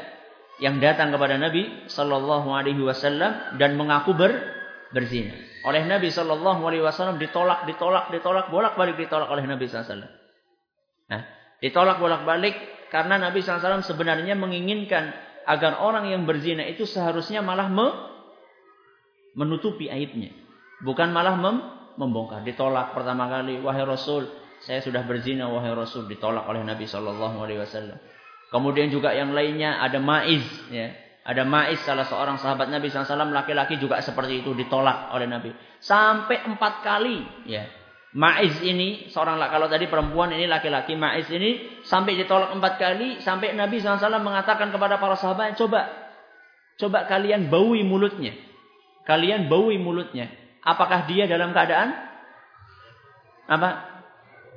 A: yang datang kepada Nabi Shallallahu Alaihi Wasallam dan mengaku ber, berzina. Oleh Nabi Shallallahu Alaihi Wasallam ditolak, ditolak, ditolak, bolak balik ditolak oleh Nabi SAW. Nah, ditolak bolak balik karena Nabi SAW sebenarnya menginginkan agar orang yang berzina itu seharusnya malah me, menutupi aibnya, bukan malah mem, membongkar. Ditolak pertama kali, wahai Rasul, saya sudah berzina wahai Rasul ditolak oleh Nabi Shallallahu Alaihi Wasallam. Kemudian juga yang lainnya ada Maiz, ya. Ada Maiz salah seorang sahabat Nabi SAW laki-laki juga seperti itu ditolak oleh Nabi sampai empat kali, ya. Maiz ini seorang kalau tadi perempuan ini laki-laki Maiz ini sampai ditolak empat kali sampai Nabi SAW mengatakan kepada para sahabat coba coba kalian baui mulutnya kalian baui mulutnya apakah dia dalam keadaan apa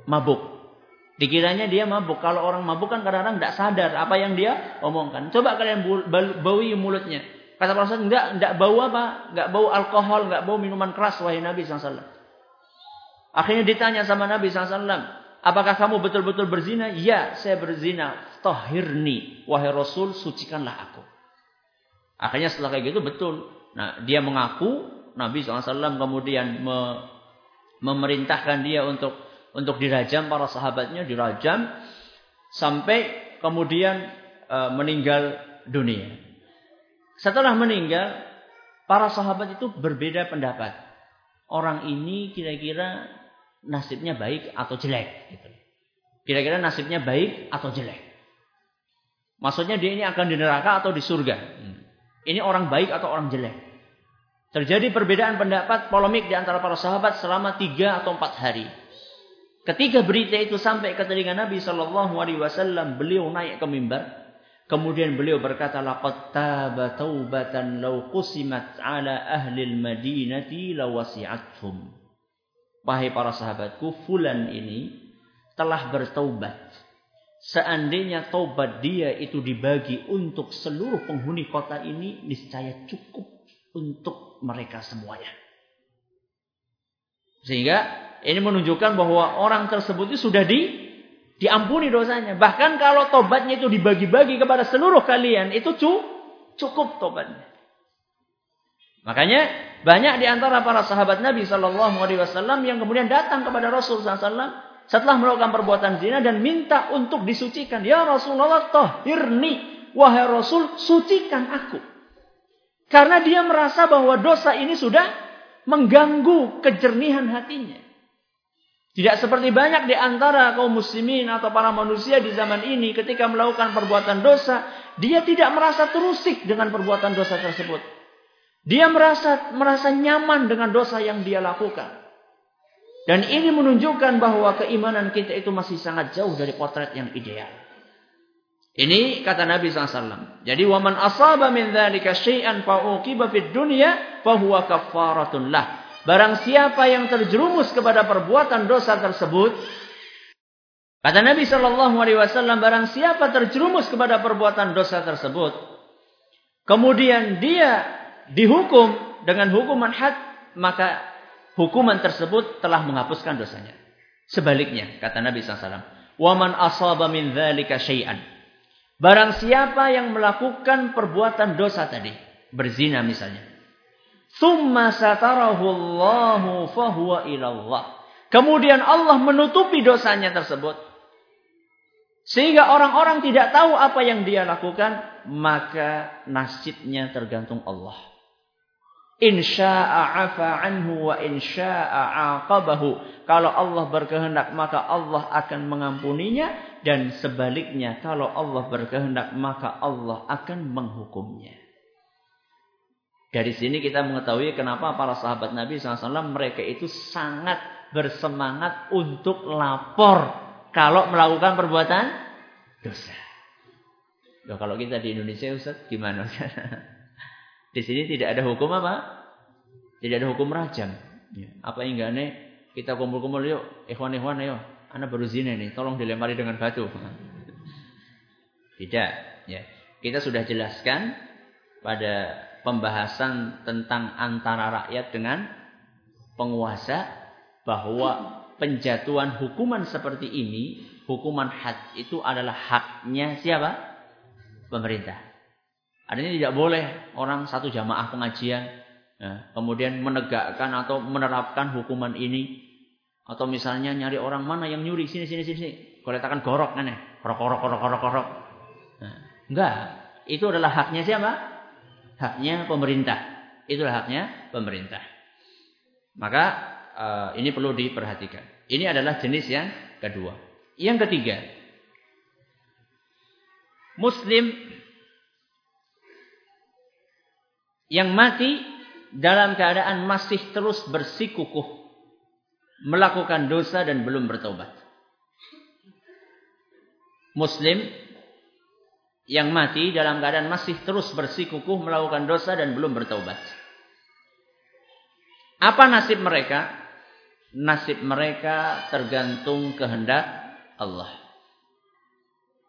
A: mabuk. Dikiranya dia mabuk. Kalau orang mabuk kan kadang-kadang tidak sadar apa yang dia omongkan. Coba kalian baui mulutnya. Kata sahabat, enggak, enggak bau apa? Enggak bau alkohol, enggak bau minuman keras, wahai Nabi SAW. Akhirnya ditanya sama Nabi SAW, apakah kamu betul-betul berzina? Ya, saya berzina. Tahirni, wahai Rasul, sucikanlah aku. Akhirnya setelah kayak gitu betul. Nah, dia mengaku, Nabi SAW kemudian me, memerintahkan dia untuk untuk dirajam para sahabatnya, dirajam sampai kemudian e, meninggal dunia. Setelah meninggal, para sahabat itu berbeda pendapat. Orang ini kira-kira nasibnya baik atau jelek. Gitu. Kira-kira nasibnya baik atau jelek. Maksudnya dia ini akan di neraka atau di surga. Hmm. Ini orang baik atau orang jelek. Terjadi perbedaan pendapat polemik di antara para sahabat selama tiga atau empat hari. Ketika berita itu sampai ke telinga Nabi Shallallahu Alaihi Wasallam, beliau naik ke mimbar Kemudian beliau berkata, "Laqad taba taubatan law qusimat ala ahli al-Madinati lawasi'athum." Wahai para sahabatku, fulan ini telah bertaubat. Seandainya taubat dia itu dibagi untuk seluruh penghuni kota ini, niscaya cukup untuk mereka semuanya. Sehingga ini menunjukkan bahwa orang tersebut itu sudah di diampuni dosanya. Bahkan kalau tobatnya itu dibagi-bagi kepada seluruh kalian, itu cukup tobatnya. Makanya banyak di antara para sahabat Nabi Shallallahu Alaihi Wasallam yang kemudian datang kepada Rasul SAW setelah melakukan perbuatan zina dan minta untuk disucikan. Ya Rasulullah, tohirni, wahai Rasul, sucikan aku. Karena dia merasa bahwa dosa ini sudah mengganggu kejernihan hatinya. Tidak seperti banyak di antara kaum muslimin atau para manusia di zaman ini ketika melakukan perbuatan dosa, dia tidak merasa terusik dengan perbuatan dosa tersebut. Dia merasa merasa nyaman dengan dosa yang dia lakukan. Dan ini menunjukkan bahwa keimanan kita itu masih sangat jauh dari potret yang ideal. Ini kata Nabi SAW. Jadi waman asaba min dzalika syai'an fa'uqiba fid dunya fahuwa kafaratun lah. Barang siapa yang terjerumus kepada perbuatan dosa tersebut, kata Nabi Shallallahu Alaihi Wasallam, barang siapa terjerumus kepada perbuatan dosa tersebut, kemudian dia dihukum dengan hukuman had, maka hukuman tersebut telah menghapuskan dosanya. Sebaliknya, kata Nabi SAW, waman asaba min dzalika syai'an. Barang siapa yang melakukan perbuatan dosa tadi, berzina misalnya, Thumma satarahu Allahu fahuwa ilallah. Kemudian Allah menutupi dosanya tersebut. Sehingga orang-orang tidak tahu apa yang dia lakukan. Maka nasibnya tergantung Allah. Insya'a afa anhu wa insya'a aqabahu. Kalau Allah berkehendak maka Allah akan mengampuninya. Dan sebaliknya kalau Allah berkehendak maka Allah akan menghukumnya. Dari sini kita mengetahui kenapa para sahabat Nabi SAW mereka itu sangat bersemangat untuk lapor kalau melakukan perbuatan dosa. Loh, kalau kita di Indonesia Ustaz gimana? (laughs) di sini tidak ada hukum apa? Tidak ada hukum rajam. Ya. Apa yang aneh? Kita kumpul-kumpul yuk, ikhwan-ikhwan ayo. Anak baru zina nih, tolong dilempari dengan batu. Tidak, ya. Kita sudah jelaskan pada pembahasan tentang antara rakyat dengan penguasa bahwa penjatuhan hukuman seperti ini, hukuman had itu adalah haknya siapa? Pemerintah. Artinya tidak boleh orang satu jamaah pengajian ya, kemudian menegakkan atau menerapkan hukuman ini atau misalnya nyari orang mana yang nyuri sini sini sini, kalau katakan gorok kan ya, korok korok korok korok korok. Nah, enggak, itu adalah haknya siapa? haknya pemerintah. Itulah haknya pemerintah. Maka uh, ini perlu diperhatikan. Ini adalah jenis yang kedua. Yang ketiga, Muslim yang mati dalam keadaan masih terus bersikukuh melakukan dosa dan belum bertobat. Muslim yang mati dalam keadaan masih terus bersikukuh melakukan dosa dan belum bertaubat. Apa nasib mereka? Nasib mereka tergantung kehendak Allah.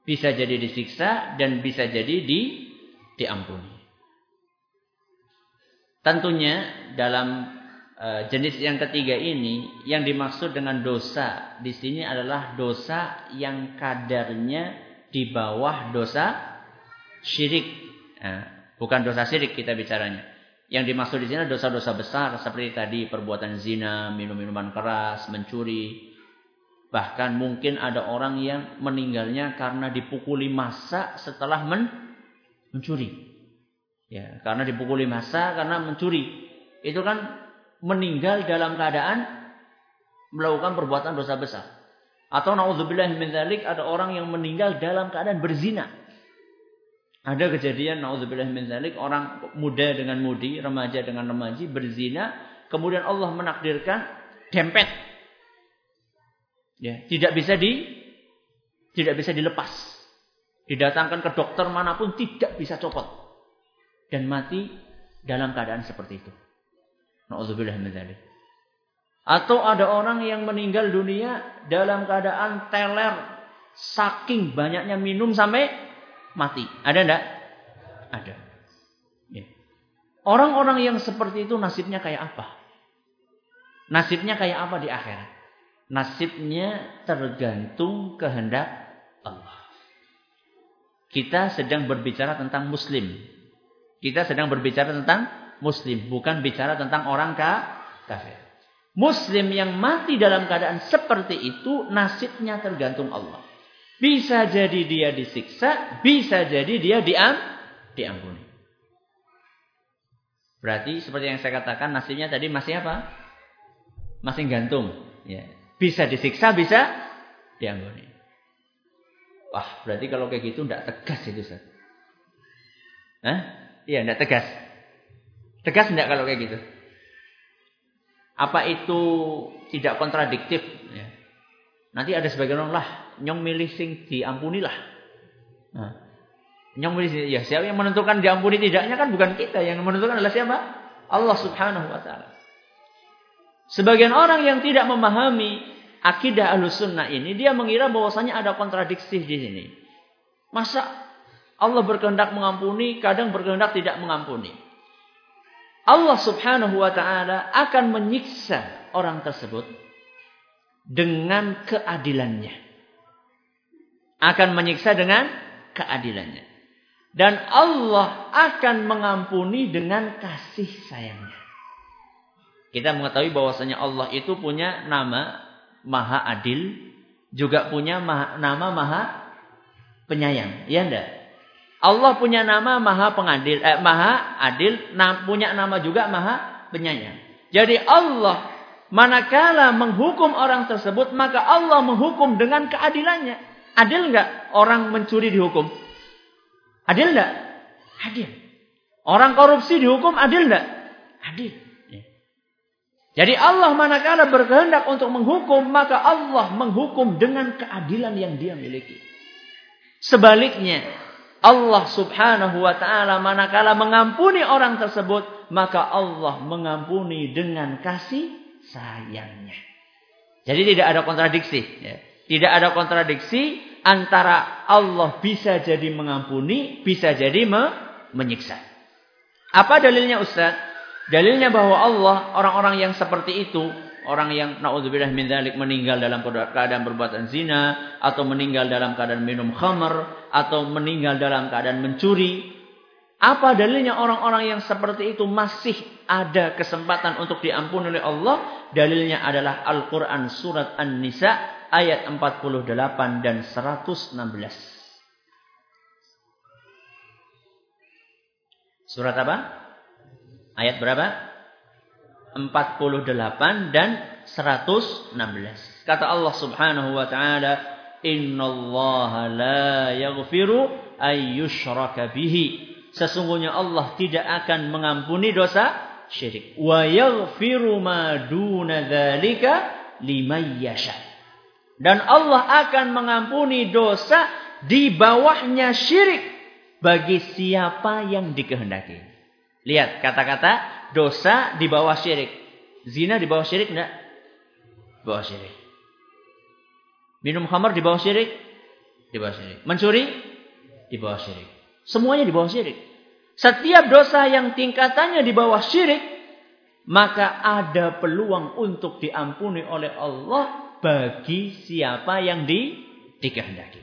A: Bisa jadi disiksa dan bisa jadi di diampuni. Tentunya dalam jenis yang ketiga ini yang dimaksud dengan dosa di sini adalah dosa yang kadarnya di bawah dosa syirik. Nah, bukan dosa syirik kita bicaranya. Yang dimaksud di sini dosa-dosa besar seperti tadi perbuatan zina, minum minuman keras, mencuri. Bahkan mungkin ada orang yang meninggalnya karena dipukuli masa setelah men mencuri. Ya, karena dipukuli masa karena mencuri. Itu kan meninggal dalam keadaan melakukan perbuatan dosa besar. Atau naudzubillah min dzalik ada orang yang meninggal dalam keadaan berzina. Ada kejadian naudzubillah min dzalik orang muda dengan mudi, remaja dengan remaji berzina, kemudian Allah menakdirkan dempet. Ya, tidak bisa di tidak bisa dilepas. Didatangkan ke dokter mana pun tidak bisa copot dan mati dalam keadaan seperti itu. Nauzubillah min dzalik. Atau ada orang yang meninggal dunia dalam keadaan teler saking banyaknya minum sampai mati. Ada enggak? Ada. Ya. Orang-orang yang seperti itu nasibnya kayak apa? Nasibnya kayak apa di akhirat? Nasibnya tergantung kehendak Allah. Kita sedang berbicara tentang muslim. Kita sedang berbicara tentang muslim, bukan bicara tentang orang kafir. Muslim yang mati dalam keadaan seperti itu nasibnya tergantung Allah. Bisa jadi dia disiksa, bisa jadi dia diam, diampuni. Berarti seperti yang saya katakan nasibnya tadi masih apa? Masih gantung. Ya. Bisa disiksa, bisa diampuni. Wah, berarti kalau kayak gitu tidak tegas itu. Hah? Iya, tidak tegas. Tegas tidak kalau kayak gitu? Apa itu tidak kontradiktif? Ya. Nanti ada sebagian orang lah, nyong milih sing diampunilah. Nah, nyong milih ya siapa yang menentukan diampuni tidaknya kan bukan kita, yang menentukan adalah siapa? Allah Subhanahu wa taala. Sebagian orang yang tidak memahami akidah Ahlussunnah ini, dia mengira bahwasanya ada kontradiksi di sini. Masa Allah berkehendak mengampuni, kadang berkehendak tidak mengampuni. Allah Subhanahu wa taala akan menyiksa orang tersebut dengan keadilannya. Akan menyiksa dengan keadilannya. Dan Allah akan mengampuni dengan kasih sayangnya. Kita mengetahui bahwasanya Allah itu punya nama Maha Adil, juga punya nama Maha Penyayang. Ya enggak? Allah punya nama Maha Pengadil, eh, Maha Adil, na, punya nama juga Maha Penyayang. Jadi Allah manakala menghukum orang tersebut, maka Allah menghukum dengan keadilannya. Adil enggak orang mencuri dihukum? Adil enggak? Adil. Orang korupsi dihukum adil enggak? Adil. Ya. Jadi Allah manakala berkehendak untuk menghukum, maka Allah menghukum dengan keadilan yang dia miliki. Sebaliknya, Allah subhanahu wa ta'ala manakala mengampuni orang tersebut. Maka Allah mengampuni dengan kasih sayangnya. Jadi tidak ada kontradiksi. Ya. Tidak ada kontradiksi antara Allah bisa jadi mengampuni, bisa jadi me menyiksa. Apa dalilnya Ustaz? Dalilnya bahwa Allah orang-orang yang seperti itu orang yang naudzubillah min dzalik meninggal dalam keadaan perbuatan zina atau meninggal dalam keadaan minum khamar atau meninggal dalam keadaan mencuri apa dalilnya orang-orang yang seperti itu masih ada kesempatan untuk diampuni oleh Allah? Dalilnya adalah Al-Quran surat An-Nisa ayat 48 dan 116. Surat apa? Ayat berapa? 48 dan 116. Kata Allah Subhanahu wa taala, "Innallaha la yaghfiru ay yushraka bihi." Sesungguhnya Allah tidak akan mengampuni dosa syirik. Wa yaghfiru ma duna dzalika liman yasha. Dan Allah akan mengampuni dosa di bawahnya syirik bagi siapa yang dikehendaki. Lihat kata-kata dosa di bawah syirik. Zina di bawah syirik enggak? Di bawah syirik. Minum khamar di bawah syirik? Di bawah syirik. Mencuri? Di bawah syirik. Semuanya di bawah syirik. Setiap dosa yang tingkatannya di bawah syirik, maka ada peluang untuk diampuni oleh Allah bagi siapa yang di, dikehendaki.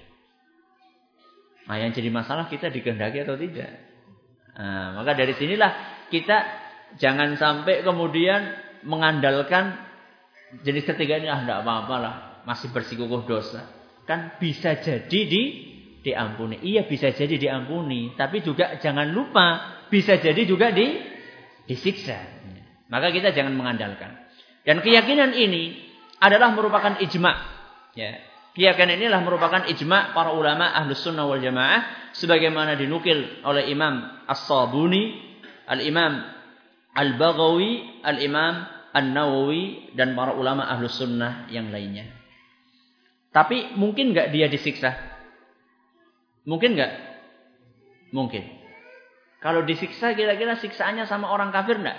A: Nah, yang jadi masalah kita dikehendaki atau tidak. Nah, maka dari sinilah kita jangan sampai kemudian mengandalkan jenis ketiga ini ah tidak apa-apa lah masih bersikukuh dosa. Kan bisa jadi di diampuni. Iya bisa jadi diampuni tapi juga jangan lupa bisa jadi juga di disiksa. Maka kita jangan mengandalkan. Dan keyakinan ini adalah merupakan ijma. Ya. Keyakinan inilah merupakan ijma para ulama ahlus sunnah wal jamaah sebagaimana dinukil oleh Imam As-Sabuni Al-Imam Al-Baghawi Al-Imam An-Nawawi dan para ulama ahlu sunnah yang lainnya. Tapi mungkin nggak dia disiksa? Mungkin nggak? Mungkin. Kalau disiksa kira-kira siksaannya sama orang kafir nggak?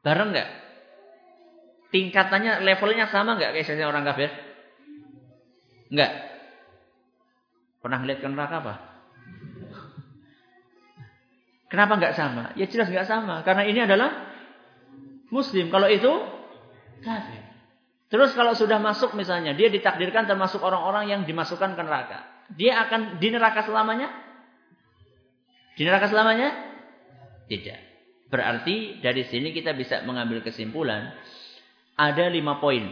A: Bareng nggak? Tingkatannya, levelnya sama nggak kayak orang kafir? Nggak. Pernah lihat ke neraka apa? Kenapa nggak sama? Ya jelas nggak sama. Karena ini adalah Muslim. Kalau itu kafir. Terus kalau sudah masuk misalnya, dia ditakdirkan termasuk orang-orang yang dimasukkan ke neraka. Dia akan di neraka selamanya? Di neraka selamanya? Tidak. Berarti dari sini kita bisa mengambil kesimpulan. Ada lima poin.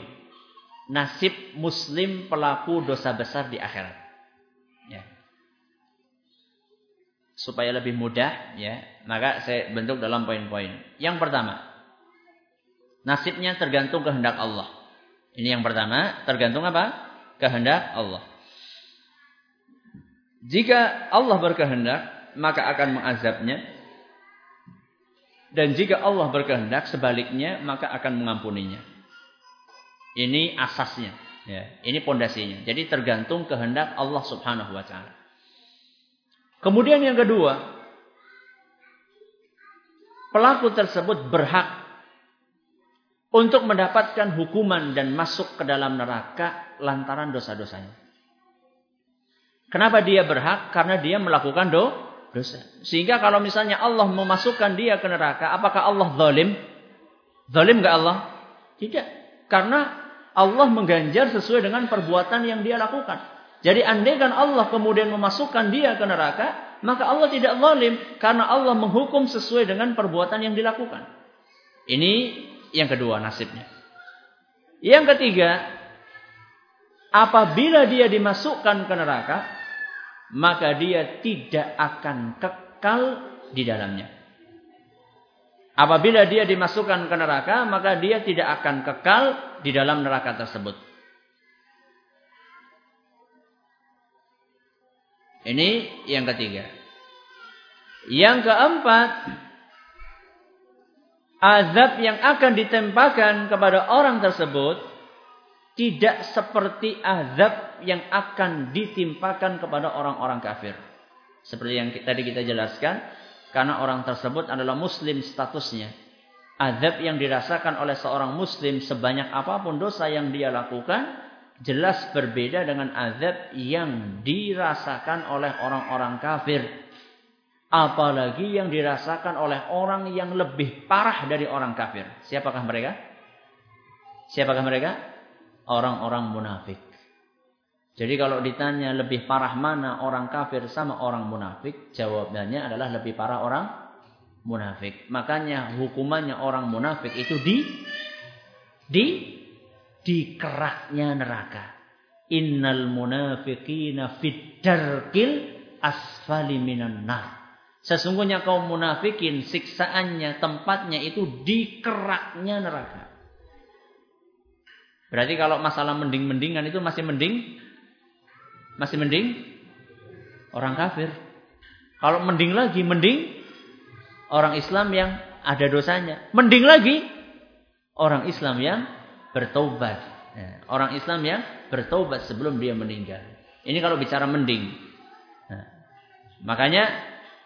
A: Nasib muslim pelaku dosa besar di akhirat. Supaya lebih mudah, ya, maka saya bentuk dalam poin-poin. Yang pertama, Nasibnya tergantung kehendak Allah. Ini yang pertama, tergantung apa? Kehendak Allah. Jika Allah berkehendak, maka akan mengazabnya. Dan jika Allah berkehendak, sebaliknya, maka akan mengampuninya. Ini asasnya. Ya, ini pondasinya. Jadi tergantung kehendak Allah subhanahu wa ta'ala. Kemudian yang kedua, pelaku tersebut berhak untuk mendapatkan hukuman dan masuk ke dalam neraka lantaran dosa-dosanya. Kenapa dia berhak? Karena dia melakukan do dosa. Sehingga kalau misalnya Allah memasukkan dia ke neraka, apakah Allah zalim? Zalim gak Allah? Tidak. Karena Allah mengganjar sesuai dengan perbuatan yang dia lakukan. Jadi andaikan Allah kemudian memasukkan dia ke neraka, maka Allah tidak zalim karena Allah menghukum sesuai dengan perbuatan yang dilakukan. Ini yang kedua nasibnya. Yang ketiga, apabila dia dimasukkan ke neraka, maka dia tidak akan kekal di dalamnya. Apabila dia dimasukkan ke neraka, maka dia tidak akan kekal di dalam neraka tersebut. Ini yang ketiga. Yang keempat, azab yang akan ditempahkan kepada orang tersebut tidak seperti azab yang akan ditimpakan kepada orang-orang kafir. Seperti yang tadi kita jelaskan, karena orang tersebut adalah muslim statusnya. Azab yang dirasakan oleh seorang muslim sebanyak apa pun dosa yang dia lakukan, jelas berbeda dengan azab yang dirasakan oleh orang-orang kafir. Apalagi yang dirasakan oleh orang yang lebih parah dari orang kafir. Siapakah mereka? Siapakah mereka? Orang-orang munafik. Jadi kalau ditanya lebih parah mana orang kafir sama orang munafik, jawabannya adalah lebih parah orang munafik. Makanya hukumannya orang munafik itu di di di keraknya neraka. Innal munafiqina fid darkil asfali minan nar. Sesungguhnya kaum munafikin siksaannya tempatnya itu di keraknya neraka. Berarti kalau masalah mending-mendingan itu masih mending masih mending orang kafir. Kalau mending lagi mending orang Islam yang ada dosanya. Mending lagi orang Islam yang bertobat. Ya, orang Islam yang bertobat sebelum dia meninggal. Ini kalau bicara mending. Nah, makanya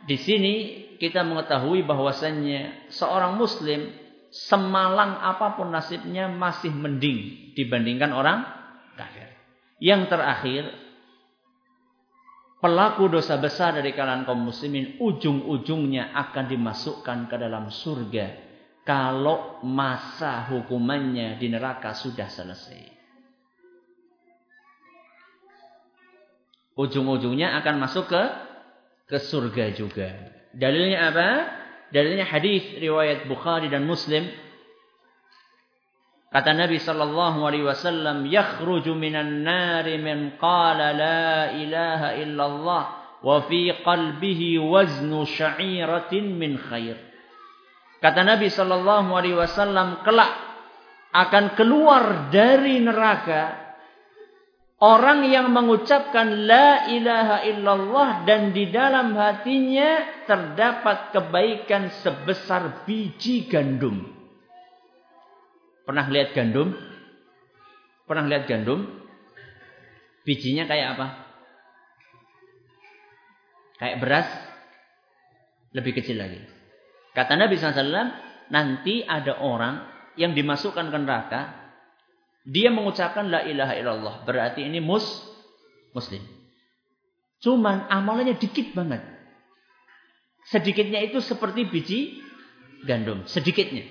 A: di sini kita mengetahui bahwasannya seorang muslim semalang apa pun nasibnya masih mending dibandingkan orang kafir. Yang terakhir pelaku dosa besar dari kalangan kaum muslimin ujung-ujungnya akan dimasukkan ke dalam surga kalau masa hukumannya di neraka sudah selesai. Ujung-ujungnya akan masuk ke ke surga juga. Dalilnya apa? Dalilnya hadis riwayat Bukhari dan Muslim Kata Nabi sallallahu alaihi wasallam, "Yakhruju minan nari man qala la ilaha illallah wa fi qalbihi waznu sya'iratin min khair." Kata Nabi sallallahu alaihi wasallam, kelak akan keluar dari neraka orang yang mengucapkan la ilaha illallah dan di dalam hatinya terdapat kebaikan sebesar biji gandum. Pernah lihat gandum? Pernah lihat gandum? Bijinya kayak apa? Kayak beras, lebih kecil lagi. Kata Nabi SAW, nanti ada orang yang dimasukkan ke neraka, dia mengucapkan la ilaha illallah. Berarti ini mus, muslim. Cuman amalannya dikit banget. Sedikitnya itu seperti biji gandum. Sedikitnya.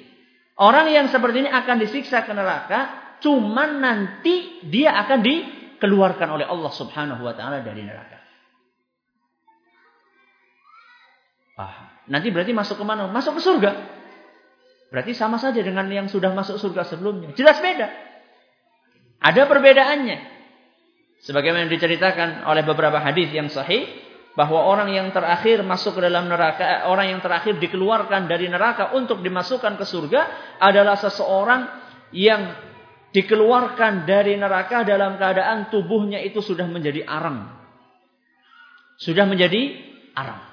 A: Orang yang seperti ini akan disiksa ke neraka, cuman nanti dia akan dikeluarkan oleh Allah Subhanahu wa taala dari neraka. Ah, nanti berarti masuk ke mana? Masuk ke surga. Berarti sama saja dengan yang sudah masuk surga sebelumnya. Jelas beda. Ada perbedaannya. Sebagaimana diceritakan oleh beberapa hadis yang sahih, bahwa orang yang terakhir masuk ke dalam neraka, orang yang terakhir dikeluarkan dari neraka untuk dimasukkan ke surga adalah seseorang yang dikeluarkan dari neraka dalam keadaan tubuhnya itu sudah menjadi arang. Sudah menjadi arang.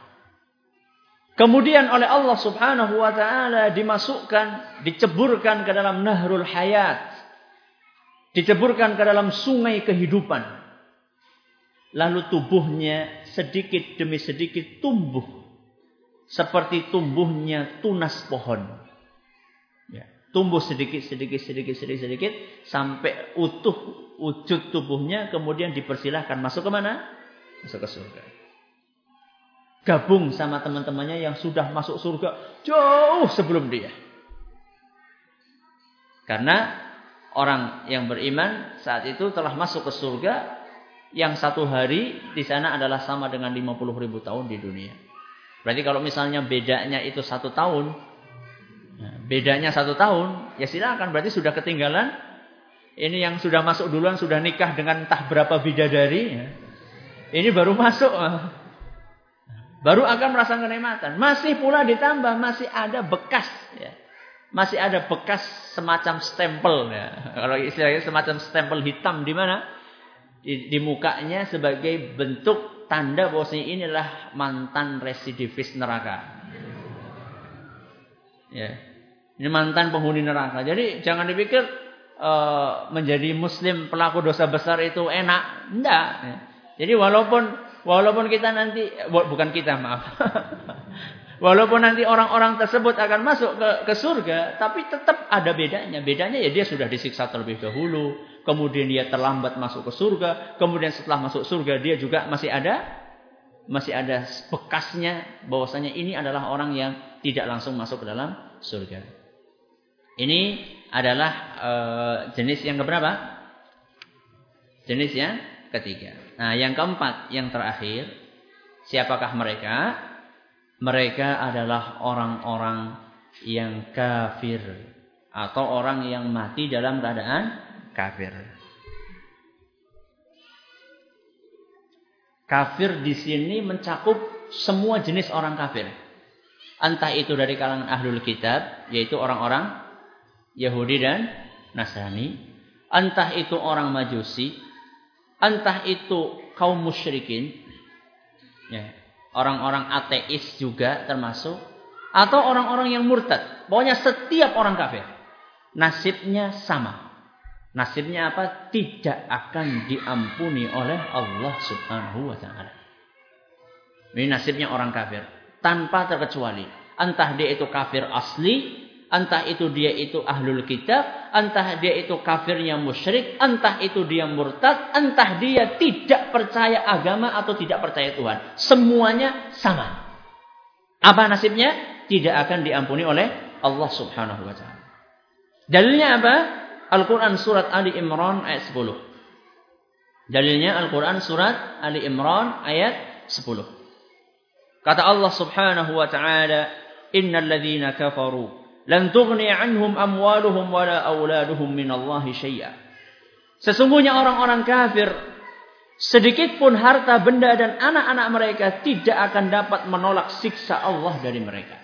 A: Kemudian oleh Allah Subhanahu wa taala dimasukkan, diceburkan ke dalam nahrul hayat. Diceburkan ke dalam sungai kehidupan. Lalu tubuhnya sedikit demi sedikit tumbuh. Seperti tumbuhnya tunas pohon. Ya, tumbuh sedikit, sedikit, sedikit, sedikit, sedikit. Sampai utuh wujud tubuhnya. Kemudian dipersilahkan masuk ke mana? Masuk ke surga. Gabung sama teman-temannya yang sudah masuk surga jauh sebelum dia. Karena orang yang beriman saat itu telah masuk ke surga yang satu hari di sana adalah sama dengan 50 ribu tahun di dunia. Berarti kalau misalnya bedanya itu satu tahun, nah, bedanya satu tahun, ya silakan. Berarti sudah ketinggalan. Ini yang sudah masuk duluan sudah nikah dengan entah berapa bidadari. Ya. Ini baru masuk. Baru akan merasakan kenikmatan. Masih pula ditambah masih ada bekas. Ya. Masih ada bekas semacam stempel. Ya. (laughs) Kalau istilahnya semacam stempel hitam di mana? di, di mukanya sebagai bentuk tanda bahwasanya inilah mantan residivis neraka. Ya. Ini mantan penghuni neraka. Jadi jangan dipikir uh, menjadi muslim pelaku dosa besar itu enak. Enggak. Ya. Jadi walaupun walaupun kita nanti bukan kita maaf. (laughs) walaupun nanti orang-orang tersebut akan masuk ke, ke surga, tapi tetap ada bedanya. Bedanya ya dia sudah disiksa terlebih dahulu kemudian dia terlambat masuk ke surga, kemudian setelah masuk surga dia juga masih ada masih ada bekasnya bahwasanya ini adalah orang yang tidak langsung masuk ke dalam surga. Ini adalah e, jenis yang keberapa? Jenis yang ketiga. Nah, yang keempat, yang terakhir, siapakah mereka? Mereka adalah orang-orang yang kafir atau orang yang mati dalam keadaan kafir. Kafir di sini mencakup semua jenis orang kafir. Entah itu dari kalangan ahlul kitab, yaitu orang-orang Yahudi dan Nasrani. Entah itu orang majusi. Entah itu kaum musyrikin. Ya, orang-orang ateis juga termasuk. Atau orang-orang yang murtad. Pokoknya setiap orang kafir. Nasibnya sama. Nasibnya apa? Tidak akan diampuni oleh Allah Subhanahu wa taala. Ini nasibnya orang kafir tanpa terkecuali. Entah dia itu kafir asli entah itu dia itu ahlul kitab, entah dia itu kafirnya musyrik, entah itu dia murtad, entah dia tidak percaya agama atau tidak percaya Tuhan. Semuanya sama. Apa nasibnya? Tidak akan diampuni oleh Allah Subhanahu wa taala. Dalilnya apa? Al-Quran surat Ali Imran ayat 10. Dalilnya Al-Quran surat Ali Imran ayat 10. Kata Allah Subhanahu wa taala, "Innal ladzina kafaru lan tughni anhum amwaluhum wala auladuhum minallahi syai'a. Sesungguhnya orang-orang kafir sedikit pun harta benda dan anak-anak mereka tidak akan dapat menolak siksa Allah dari mereka.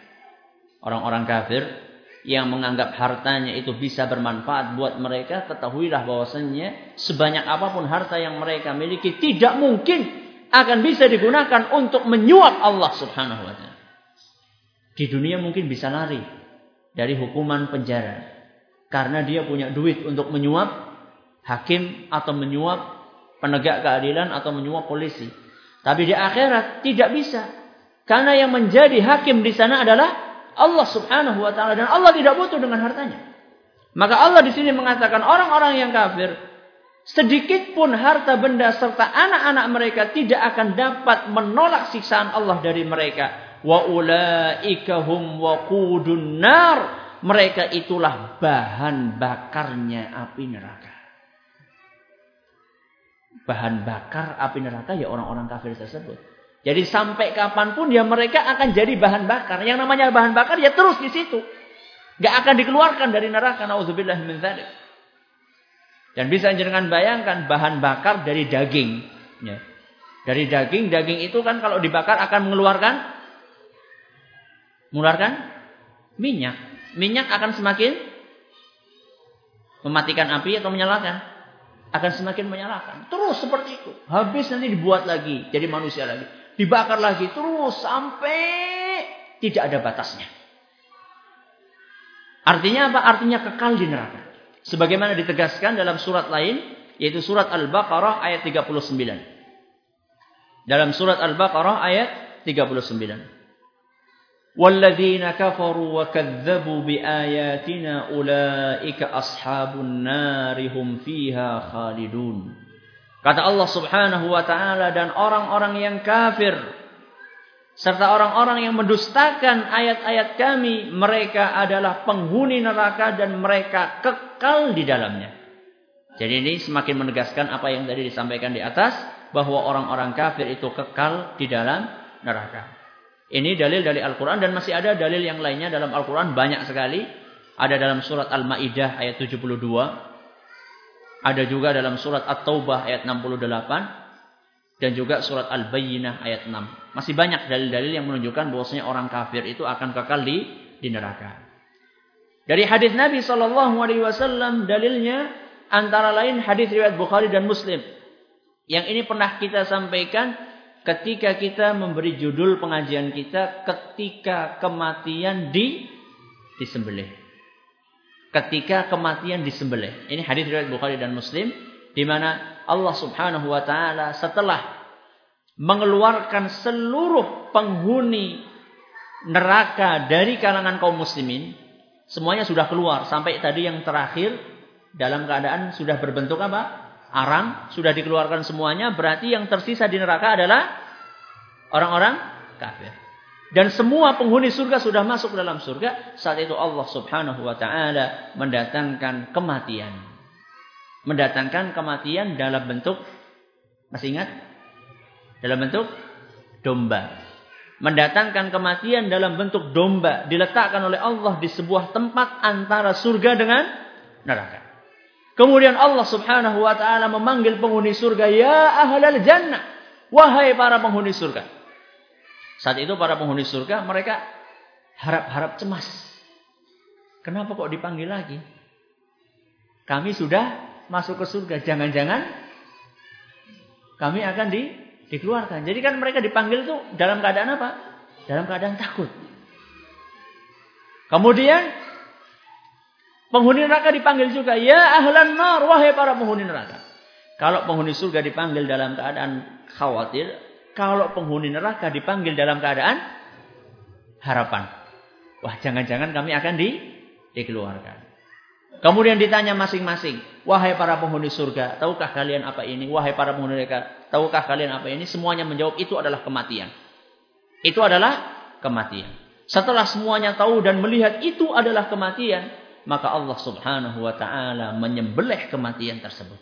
A: Orang-orang kafir yang menganggap hartanya itu bisa bermanfaat buat mereka, ketahuilah bahwasanya sebanyak apa pun harta yang mereka miliki tidak mungkin akan bisa digunakan untuk menyuap Allah Subhanahu wa taala. Di dunia mungkin bisa lari, dari hukuman penjara. Karena dia punya duit untuk menyuap hakim atau menyuap penegak keadilan atau menyuap polisi. Tapi di akhirat tidak bisa. Karena yang menjadi hakim di sana adalah Allah Subhanahu wa taala dan Allah tidak butuh dengan hartanya. Maka Allah di sini mengatakan orang-orang yang kafir sedikit pun harta benda serta anak-anak mereka tidak akan dapat menolak siksaan Allah dari mereka wa ulaika hum waqudun nar. Mereka itulah bahan bakarnya api neraka. Bahan bakar api neraka ya orang-orang kafir tersebut. Jadi sampai kapan pun ya mereka akan jadi bahan bakar. Yang namanya bahan bakar ya terus di situ. Nggak akan dikeluarkan dari neraka. Naudzubillah min dzalik. Dan bisa jangan bayangkan bahan bakar dari daging. Ya. dari daging daging itu kan kalau dibakar akan mengeluarkan mengeluarkan minyak. Minyak akan semakin mematikan api atau menyalakan? Akan semakin menyalakan. Terus seperti itu. Habis nanti dibuat lagi. Jadi manusia lagi. Dibakar lagi. Terus sampai tidak ada batasnya. Artinya apa? Artinya kekal di neraka. Sebagaimana ditegaskan dalam surat lain. Yaitu surat Al-Baqarah ayat 39. Dalam surat Al-Baqarah ayat 39. والذين كفروا وكذبوا بآياتنا أولئك أصحاب النار هم فيها خالدون Kata Allah subhanahu wa ta'ala dan orang-orang yang kafir. Serta orang-orang yang mendustakan ayat-ayat kami. Mereka adalah penghuni neraka dan mereka kekal di dalamnya. Jadi ini semakin menegaskan apa yang tadi disampaikan di atas. Bahwa orang-orang kafir itu kekal di dalam neraka. Ini dalil dari Al-Quran dan masih ada dalil yang lainnya dalam Al-Quran banyak sekali. Ada dalam surat Al-Ma'idah ayat 72. Ada juga dalam surat At-Taubah ayat 68. Dan juga surat Al-Bayyinah ayat 6. Masih banyak dalil-dalil yang menunjukkan bahwasanya orang kafir itu akan kekal di, di neraka. Dari hadis Nabi Shallallahu Alaihi Wasallam dalilnya antara lain hadis riwayat Bukhari dan Muslim. Yang ini pernah kita sampaikan ketika kita memberi judul pengajian kita ketika kematian di disembelih. Ketika kematian disembelih. Ini hadis riwayat Bukhari dan Muslim di mana Allah Subhanahu wa taala setelah mengeluarkan seluruh penghuni neraka dari kalangan kaum muslimin, semuanya sudah keluar sampai tadi yang terakhir dalam keadaan sudah berbentuk apa? Arang sudah dikeluarkan semuanya, berarti yang tersisa di neraka adalah orang-orang kafir. Dan semua penghuni surga sudah masuk dalam surga. Saat itu Allah subhanahu wa ta'ala mendatangkan kematian. Mendatangkan kematian dalam bentuk, masih ingat? Dalam bentuk domba. Mendatangkan kematian dalam bentuk domba. Diletakkan oleh Allah di sebuah tempat antara surga dengan neraka. Kemudian Allah subhanahu wa ta'ala memanggil penghuni surga. Ya ahlal jannah. Wahai para penghuni surga. Saat itu para penghuni surga mereka harap-harap cemas. Kenapa kok dipanggil lagi? Kami sudah masuk ke surga. Jangan-jangan kami akan di, dikeluarkan. Jadi kan mereka dipanggil itu dalam keadaan apa? Dalam keadaan takut. Kemudian Penghuni neraka dipanggil juga. Ya ahlan nar. Wahai para penghuni neraka. Kalau penghuni surga dipanggil dalam keadaan khawatir. Kalau penghuni neraka dipanggil dalam keadaan harapan. Wah jangan-jangan kami akan di, dikeluarkan. Kemudian ditanya masing-masing, wahai para penghuni surga, tahukah kalian apa ini? Wahai para penghuni neraka, tahukah kalian apa ini? Semuanya menjawab itu adalah kematian. Itu adalah kematian. Setelah semuanya tahu dan melihat itu adalah kematian, maka Allah Subhanahu wa taala menyembelih kematian tersebut.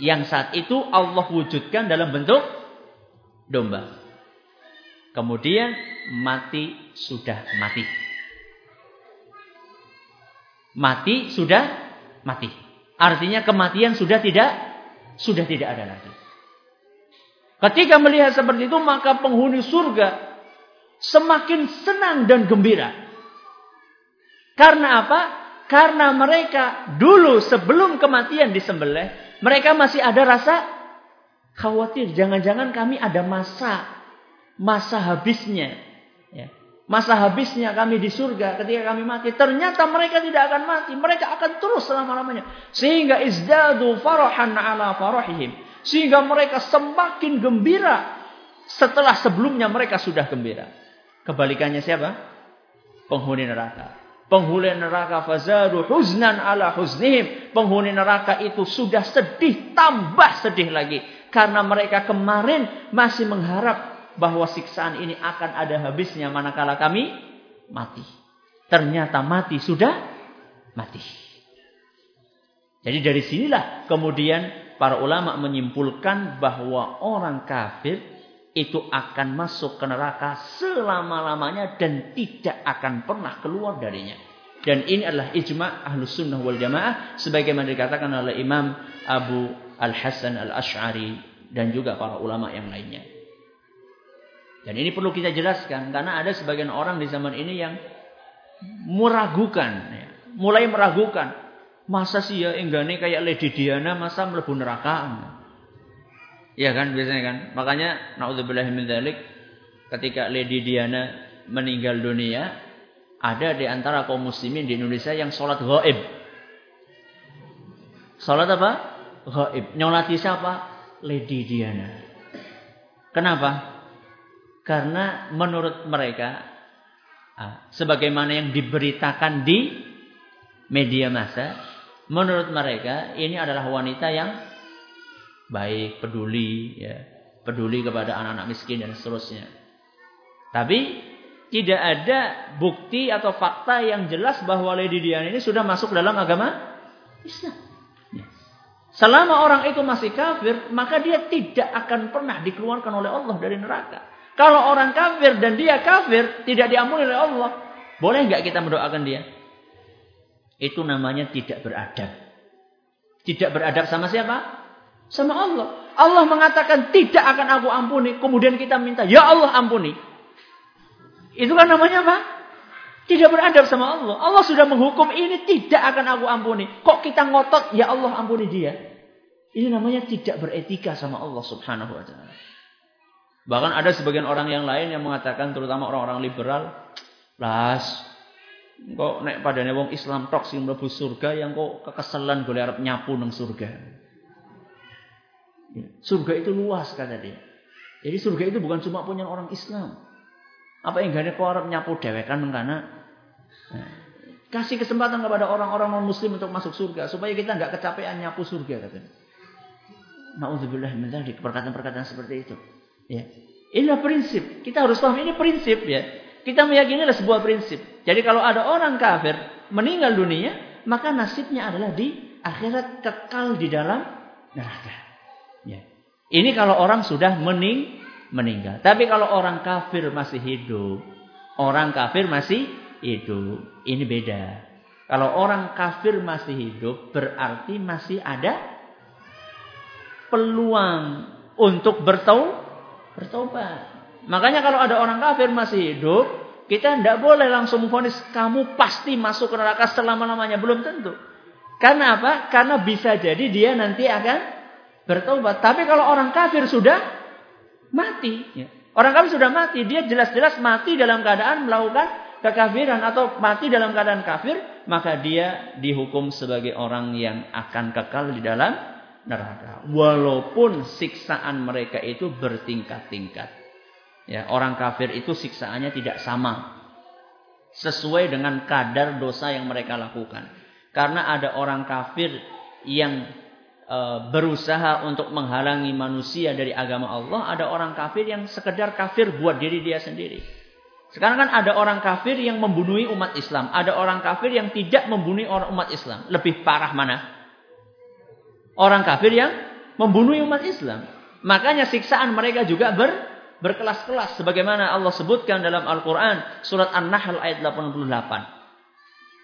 A: Yang saat itu Allah wujudkan dalam bentuk domba. Kemudian mati sudah mati. Mati sudah mati. Artinya kematian sudah tidak sudah tidak ada lagi. Ketika melihat seperti itu maka penghuni surga semakin senang dan gembira. Karena apa? Karena mereka dulu sebelum kematian disembelih, mereka masih ada rasa khawatir. Jangan-jangan kami ada masa masa habisnya. Ya. Masa habisnya kami di surga ketika kami mati. Ternyata mereka tidak akan mati. Mereka akan terus selama-lamanya. Sehingga izdadu farahan ala farahihim. Sehingga mereka semakin gembira setelah sebelumnya mereka sudah gembira. Kebalikannya siapa? Penghuni neraka. Penghuni neraka fazadu huznan ala huznihim. Penghuni neraka itu sudah sedih, tambah sedih lagi. Karena mereka kemarin masih mengharap bahwa siksaan ini akan ada habisnya manakala kami mati. Ternyata mati sudah mati. Jadi dari sinilah kemudian para ulama menyimpulkan bahwa orang kafir itu akan masuk ke neraka selama-lamanya dan tidak akan pernah keluar darinya. Dan ini adalah ijma' ahlus sunnah wal jamaah sebagaimana dikatakan oleh Imam Abu Al-Hasan Al-Ash'ari dan juga para ulama yang lainnya. Dan ini perlu kita jelaskan karena ada sebagian orang di zaman ini yang meragukan, ya, mulai meragukan. Masa sih ya enggane kayak Lady Diana masa mlebu neraka? Iya kan biasanya kan. Makanya naudzubillah min dzalik ketika Lady Diana meninggal dunia, ada di antara kaum muslimin di Indonesia yang sholat gaib. Sholat apa? Gaib. Nyolati siapa? Lady Diana. Kenapa? Karena menurut mereka ah, sebagaimana yang diberitakan di media massa, menurut mereka ini adalah wanita yang baik, peduli, ya, peduli kepada anak-anak miskin dan seterusnya. Tapi tidak ada bukti atau fakta yang jelas bahwa Lady Diana ini sudah masuk dalam agama Islam. Ya. Selama orang itu masih kafir, maka dia tidak akan pernah dikeluarkan oleh Allah dari neraka. Kalau orang kafir dan dia kafir, tidak diampuni oleh Allah. Boleh nggak kita mendoakan dia? Itu namanya tidak beradab. Tidak beradab sama siapa? Sama Allah. Allah mengatakan tidak akan aku ampuni. Kemudian kita minta, ya Allah ampuni. Itu kan namanya apa? Tidak beradab sama Allah. Allah sudah menghukum ini tidak akan aku ampuni. Kok kita ngotot, ya Allah ampuni dia. Ini namanya tidak beretika sama Allah subhanahu wa ta'ala. Bahkan ada sebagian orang yang lain yang mengatakan terutama orang-orang liberal, las kok nek padane wong Islam tok sing mlebu surga yang kok kekeselan golek arep nyapu nang surga. Ya, surga itu luas kata dia. Jadi surga itu bukan cuma punya orang Islam. Apa yang gak kok arep nyapu dewekan mengkana nah, kasih kesempatan kepada orang-orang non muslim untuk masuk surga supaya kita nggak kecapean nyapu surga katanya. Nauzubillah min perkataan-perkataan seperti itu. Ya. Inilah prinsip. Kita harus paham ini prinsip ya. Kita meyakini adalah sebuah prinsip. Jadi kalau ada orang kafir meninggal dunia, maka nasibnya adalah di akhirat kekal di dalam neraka. Ini kalau orang sudah mening meninggal. Tapi kalau orang kafir masih hidup, orang kafir masih hidup, ini beda. Kalau orang kafir masih hidup, berarti masih ada peluang untuk bertau bertobat. Makanya kalau ada orang kafir masih hidup, kita tidak boleh langsung vonis kamu pasti masuk ke neraka selama-lamanya. Belum tentu. Karena apa? Karena bisa jadi dia nanti akan bertobat. Tapi kalau orang kafir sudah mati. Ya. Orang kafir sudah mati. Dia jelas-jelas mati dalam keadaan melakukan kekafiran. Atau mati dalam keadaan kafir. Maka dia dihukum sebagai orang yang akan kekal di dalam neraka. Walaupun siksaan mereka itu bertingkat-tingkat. Ya, orang kafir itu siksaannya tidak sama. sesuai dengan kadar dosa yang mereka lakukan. Karena ada orang kafir yang berusaha untuk menghalangi manusia dari agama Allah, ada orang kafir yang sekedar kafir buat diri dia sendiri. Sekarang kan ada orang kafir yang membunuhi umat Islam, ada orang kafir yang tidak membunuhi orang umat Islam. Lebih parah mana? Orang kafir yang membunuhi umat Islam. Makanya siksaan mereka juga ber, berkelas-kelas sebagaimana Allah sebutkan dalam Al-Qur'an surat An-Nahl ayat 88.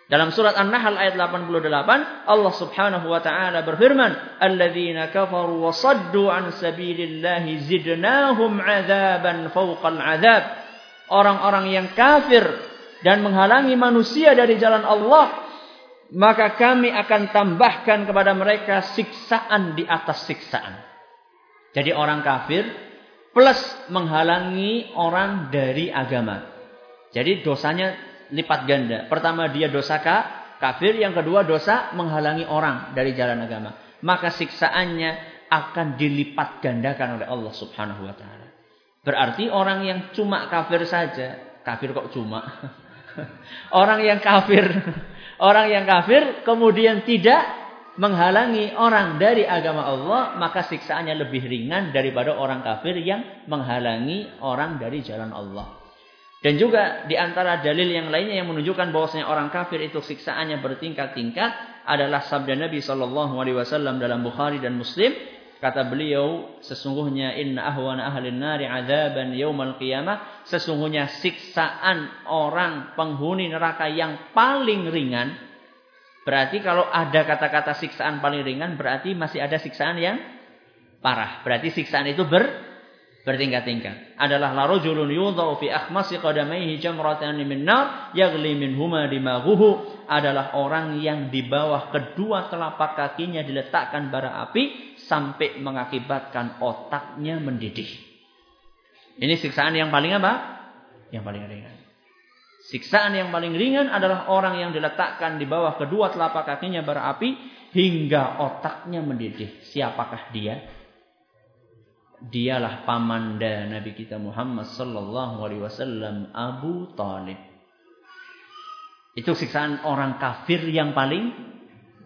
A: Dalam surat An-Nahl ayat 88 Allah Subhanahu wa taala berfirman, "Alladzina kafaru wa saddu an sabilillahi zidnahum 'adzaban fawqal 'adzab." Orang-orang yang kafir dan menghalangi manusia dari jalan Allah, maka kami akan tambahkan kepada mereka siksaan di atas siksaan. Jadi orang kafir plus menghalangi orang dari agama. Jadi dosanya lipat ganda. Pertama dia dosa kafir, yang kedua dosa menghalangi orang dari jalan agama. Maka siksaannya akan dilipat gandakan oleh Allah Subhanahu wa taala. Berarti orang yang cuma kafir saja, kafir kok cuma. (laughs) orang yang kafir, orang yang kafir kemudian tidak menghalangi orang dari agama Allah, maka siksaannya lebih ringan daripada orang kafir yang menghalangi orang dari jalan Allah. Dan juga di antara dalil yang lainnya yang menunjukkan bahwasanya orang kafir itu siksaannya bertingkat-tingkat adalah sabda Nabi Shallallahu Alaihi Wasallam dalam Bukhari dan Muslim. Kata beliau, sesungguhnya inna ahwana ahlin nari adaban yaumal qiyamah. Sesungguhnya siksaan orang penghuni neraka yang paling ringan. Berarti kalau ada kata-kata siksaan paling ringan, berarti masih ada siksaan yang parah. Berarti siksaan itu ber bertingkat-tingkat. Adalah la rajulun yudhau fi akhmasi qadamaihi jamratan min nar yaghli minhuma dimaghuhu adalah orang yang di bawah kedua telapak kakinya diletakkan bara api sampai mengakibatkan otaknya mendidih. Ini siksaan yang paling apa? Yang paling ringan. Siksaan yang paling ringan adalah orang yang diletakkan di bawah kedua telapak kakinya bara api hingga otaknya mendidih. Siapakah dia? Dialah pamanda Nabi kita Muhammad sallallahu alaihi wasallam Abu Talib. Itu siksaan orang kafir yang paling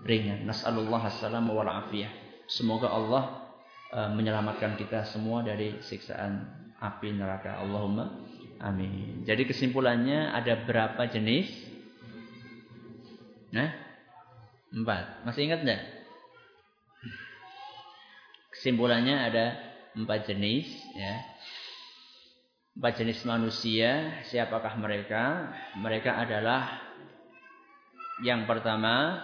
A: ringan. Nasallallahu assalam wal afiyah. Semoga Allah uh, menyelamatkan kita semua dari siksaan api neraka. Allahumma amin. Jadi kesimpulannya ada berapa jenis? Nah, empat. Masih ingat enggak? Kesimpulannya ada empat jenis ya. Empat jenis manusia, siapakah mereka? Mereka adalah yang pertama,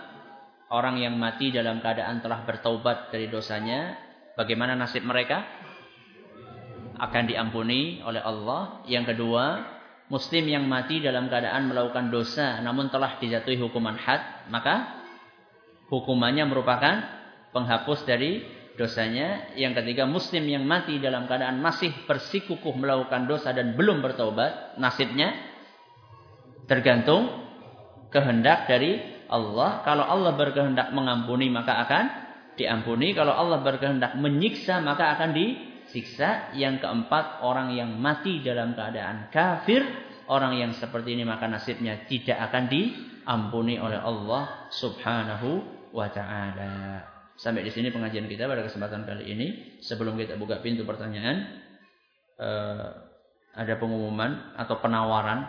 A: orang yang mati dalam keadaan telah bertaubat dari dosanya. Bagaimana nasib mereka? Akan diampuni oleh Allah. Yang kedua, muslim yang mati dalam keadaan melakukan dosa namun telah dijatuhi hukuman had, maka hukumannya merupakan penghapus dari dosanya. Yang ketiga, muslim yang mati dalam keadaan masih bersikukuh melakukan dosa dan belum bertobat, nasibnya tergantung kehendak dari Allah. Kalau Allah berkehendak mengampuni maka akan diampuni. Kalau Allah berkehendak menyiksa maka akan disiksa. Yang keempat, orang yang mati dalam keadaan kafir, orang yang seperti ini maka nasibnya tidak akan diampuni oleh Allah Subhanahu wa taala. Sampai di sini pengajian kita pada kesempatan kali ini. Sebelum kita buka pintu pertanyaan, eh, ada pengumuman atau penawaran.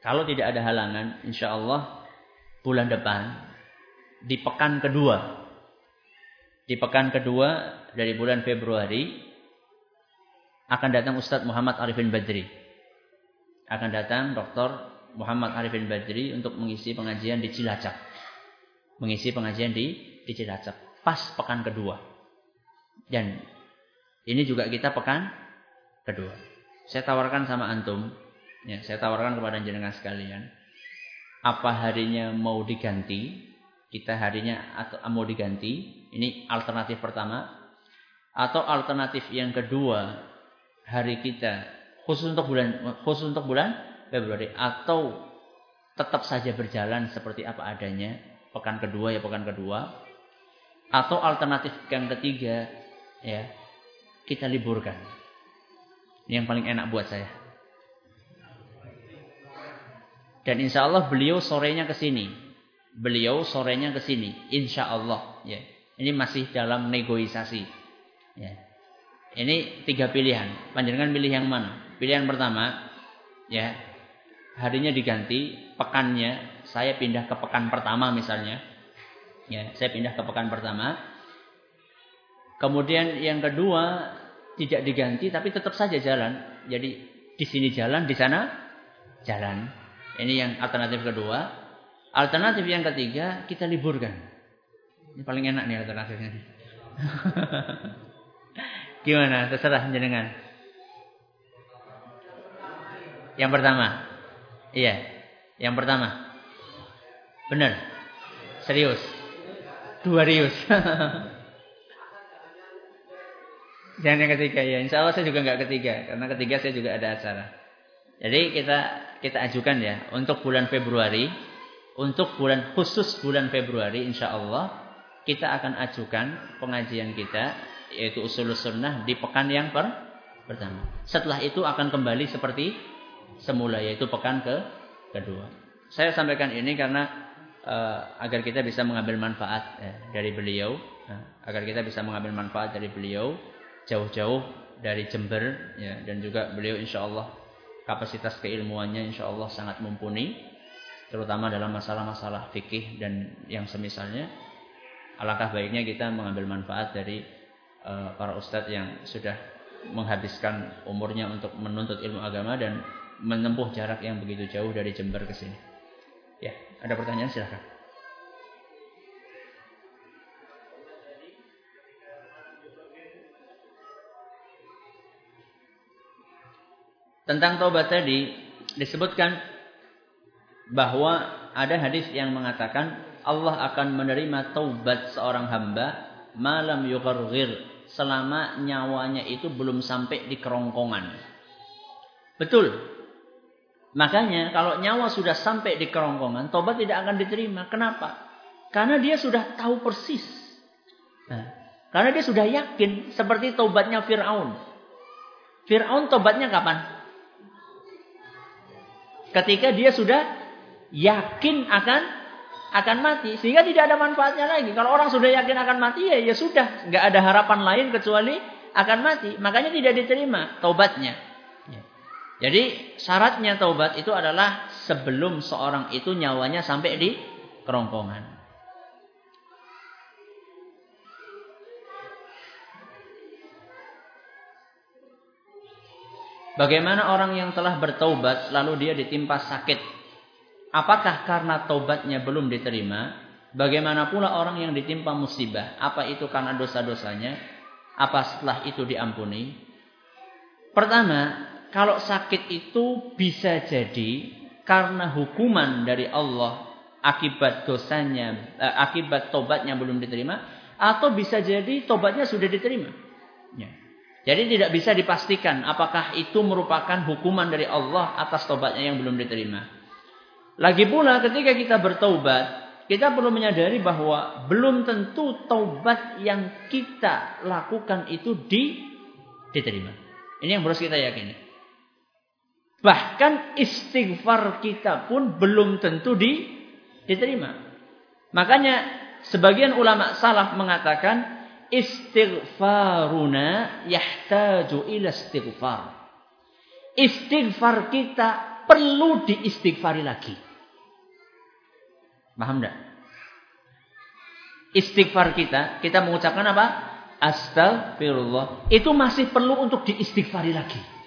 A: Kalau tidak ada halangan, insya Allah bulan depan di pekan kedua, di pekan kedua dari bulan Februari akan datang Ustadz Muhammad Arifin Badri. Akan datang Dr. Muhammad Arifin Badri untuk mengisi pengajian di Cilacap. Mengisi pengajian di di Cilacap pas pekan kedua. Dan ini juga kita pekan kedua. Saya tawarkan sama antum, ya, saya tawarkan kepada jenengan sekalian. Apa harinya mau diganti? Kita harinya atau mau diganti? Ini alternatif pertama. Atau alternatif yang kedua, hari kita khusus untuk bulan khusus untuk bulan Februari atau tetap saja berjalan seperti apa adanya pekan kedua ya pekan kedua atau alternatif yang ketiga, ya, kita liburkan. Ini yang paling enak buat saya. Dan insya Allah beliau sorenya ke sini. Beliau sorenya ke sini. Insya Allah. Ya. Ini masih dalam negosiasi. Ya. Ini tiga pilihan. Panjenengan pilih yang mana? Pilihan pertama, ya harinya diganti, pekannya saya pindah ke pekan pertama misalnya. Ya, saya pindah ke pekan pertama. Kemudian yang kedua tidak diganti tapi tetap saja jalan. Jadi di sini jalan, di sana jalan. Ini yang alternatif kedua. Alternatif yang ketiga, kita liburkan. Ini paling enak nih alternatifnya. (laughs) Gimana? Terserah jenengan. Yang pertama. Iya. Yang pertama. Benar. Serius. Dua rius. (laughs) Jangan yang ketiga ya. Insya Allah saya juga nggak ketiga. Karena ketiga saya juga ada acara. Jadi kita kita ajukan ya. Untuk bulan Februari. Untuk bulan khusus bulan Februari insya Allah. Kita akan ajukan pengajian kita. Yaitu usul sunnah di pekan yang per, pertama. Setelah itu akan kembali seperti semula. Yaitu pekan ke kedua. Saya sampaikan ini karena uh, agar kita bisa mengambil manfaat ya, dari beliau. Nah, agar kita bisa mengambil manfaat dari beliau jauh-jauh dari Jember ya dan juga beliau insya Allah kapasitas keilmuannya insya Allah sangat mumpuni terutama dalam masalah-masalah fikih dan yang semisalnya alangkah baiknya kita mengambil manfaat dari uh, para ustadz yang sudah menghabiskan umurnya untuk menuntut ilmu agama dan menempuh jarak yang begitu jauh dari Jember ke sini. Ya, ada pertanyaan silahkan. Tentang taubat tadi disebutkan bahwa ada hadis yang mengatakan Allah akan menerima taubat seorang hamba malam yugharghir selama nyawanya itu belum sampai di kerongkongan. Betul. Makanya kalau nyawa sudah sampai di kerongkongan, taubat tidak akan diterima. Kenapa? Karena dia sudah tahu persis. Nah, karena dia sudah yakin seperti taubatnya Fir'aun. Fir'aun taubatnya kapan? Ketika dia sudah yakin akan akan mati sehingga tidak ada manfaatnya lagi. Kalau orang sudah yakin akan mati ya ya sudah, nggak ada harapan lain kecuali akan mati. Makanya tidak diterima taubatnya. Jadi syaratnya taubat itu adalah sebelum seorang itu nyawanya sampai di kerongkongan. Bagaimana orang yang telah bertaubat lalu dia ditimpa sakit? Apakah karena taubatnya belum diterima? Bagaimana pula orang yang ditimpa musibah? Apa itu karena dosa-dosanya? Apa setelah itu diampuni? Pertama, kalau sakit itu bisa jadi karena hukuman dari Allah akibat dosanya, eh, akibat tobatnya belum diterima, atau bisa jadi tobatnya sudah diterima. Ya. Jadi tidak bisa dipastikan apakah itu merupakan hukuman dari Allah atas tobatnya yang belum diterima. Lagi pula ketika kita bertaubat, kita perlu menyadari bahwa belum tentu taubat yang kita lakukan itu di, diterima. Ini yang harus kita yakini. Bahkan istighfar kita pun belum tentu di, diterima. Makanya sebagian ulama salaf mengatakan istighfaruna yahtaju ila istighfar. Istighfar kita perlu diistighfari lagi. Paham enggak? Istighfar kita, kita mengucapkan apa? Astagfirullah. Itu masih perlu untuk diistighfari lagi.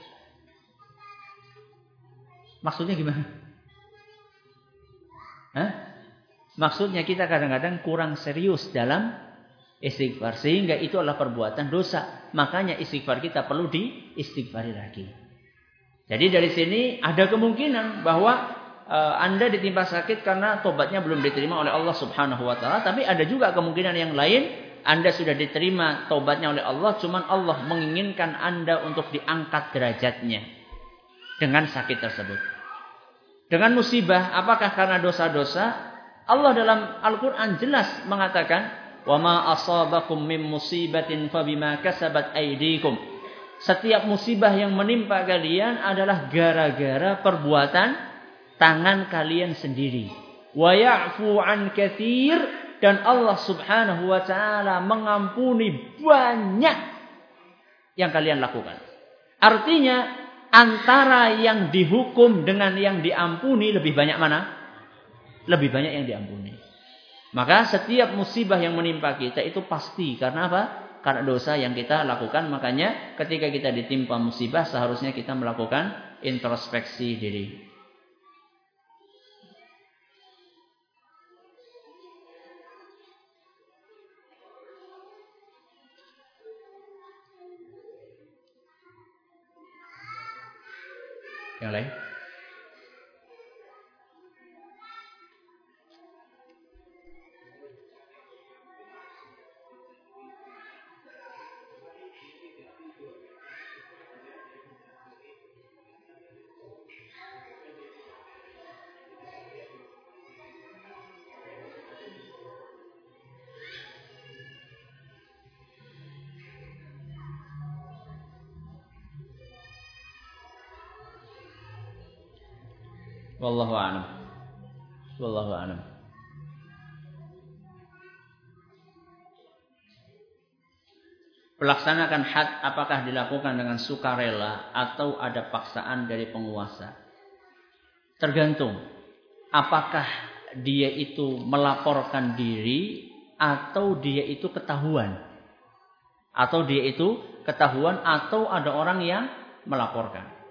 A: Maksudnya gimana? Hah? Maksudnya kita kadang-kadang kurang serius dalam istighfar sehingga itu adalah perbuatan dosa. Makanya istighfar kita perlu diistighfari lagi. Jadi dari sini ada kemungkinan bahwa uh, Anda ditimpa sakit karena tobatnya belum diterima oleh Allah Subhanahu wa taala, tapi ada juga kemungkinan yang lain anda sudah diterima tobatnya oleh Allah, cuman Allah menginginkan Anda untuk diangkat derajatnya dengan sakit tersebut. Dengan musibah, apakah karena dosa-dosa? Allah dalam Al-Quran jelas mengatakan, Wa ma asabakum min musibatin fabima kasabat aydikum. Setiap musibah yang menimpa kalian adalah gara-gara perbuatan tangan kalian sendiri. Wa ya'fu an katsir dan Allah Subhanahu wa taala mengampuni banyak yang kalian lakukan. Artinya antara yang dihukum dengan yang diampuni lebih banyak mana? Lebih banyak yang diampuni. Maka setiap musibah yang menimpa kita itu pasti karena apa? Karena dosa yang kita lakukan. Makanya ketika kita ditimpa musibah seharusnya kita melakukan introspeksi diri. Yang lain? Wallahu a'lam. Wallahu a'lam. Pelaksanakan had apakah dilakukan dengan sukarela atau ada paksaan dari penguasa? Tergantung. Apakah dia itu melaporkan diri atau dia itu ketahuan? Atau dia itu ketahuan atau ada orang yang melaporkan?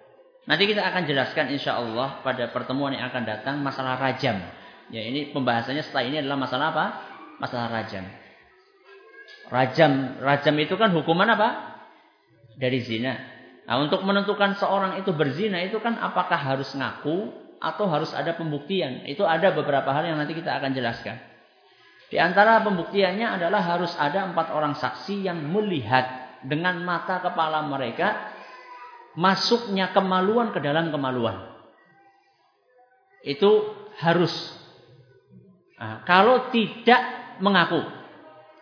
A: Nanti kita akan jelaskan insya Allah pada pertemuan yang akan datang masalah rajam. Ya ini pembahasannya setelah ini adalah masalah apa? Masalah rajam. Rajam, rajam itu kan hukuman apa? Dari zina. Nah untuk menentukan seorang itu berzina itu kan apakah harus ngaku atau harus ada pembuktian. Itu ada beberapa hal yang nanti kita akan jelaskan. Di antara pembuktiannya adalah harus ada empat orang saksi yang melihat dengan mata kepala mereka masuknya kemaluan ke dalam kemaluan. Itu harus. Nah, kalau tidak mengaku.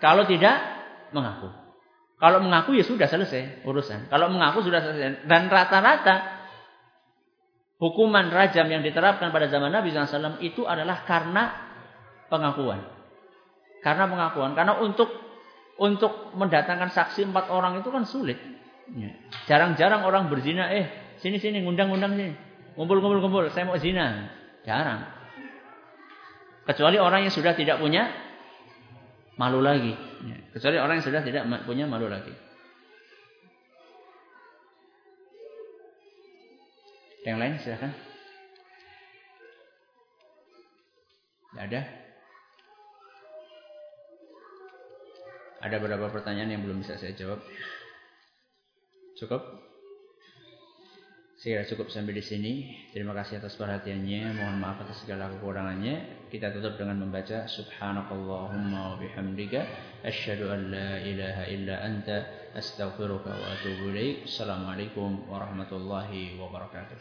A: Kalau tidak mengaku. Kalau mengaku ya sudah selesai urusan. Kalau mengaku sudah selesai. Dan rata-rata hukuman rajam yang diterapkan pada zaman Nabi SAW itu adalah karena pengakuan. Karena pengakuan. Karena untuk untuk mendatangkan saksi empat orang itu kan sulit. Ya. Jarang-jarang orang berzina, eh sini sini ngundang-ngundang sini. Kumpul-kumpul kumpul, saya mau zina. Jarang. Kecuali orang yang sudah tidak punya malu lagi. Ya. Kecuali orang yang sudah tidak punya malu lagi. Yang lain silahkan. Tidak ada. Ada beberapa pertanyaan yang belum bisa saya jawab. Cukup? Saya cukup sampai di sini. Terima kasih atas perhatiannya. Mohon maaf atas segala kekurangannya. Kita tutup dengan membaca Subhanakallahumma wa bihamdika asyhadu an la ilaha illa anta astaghfiruka wa atubu ilaik. Assalamualaikum warahmatullahi wabarakatuh.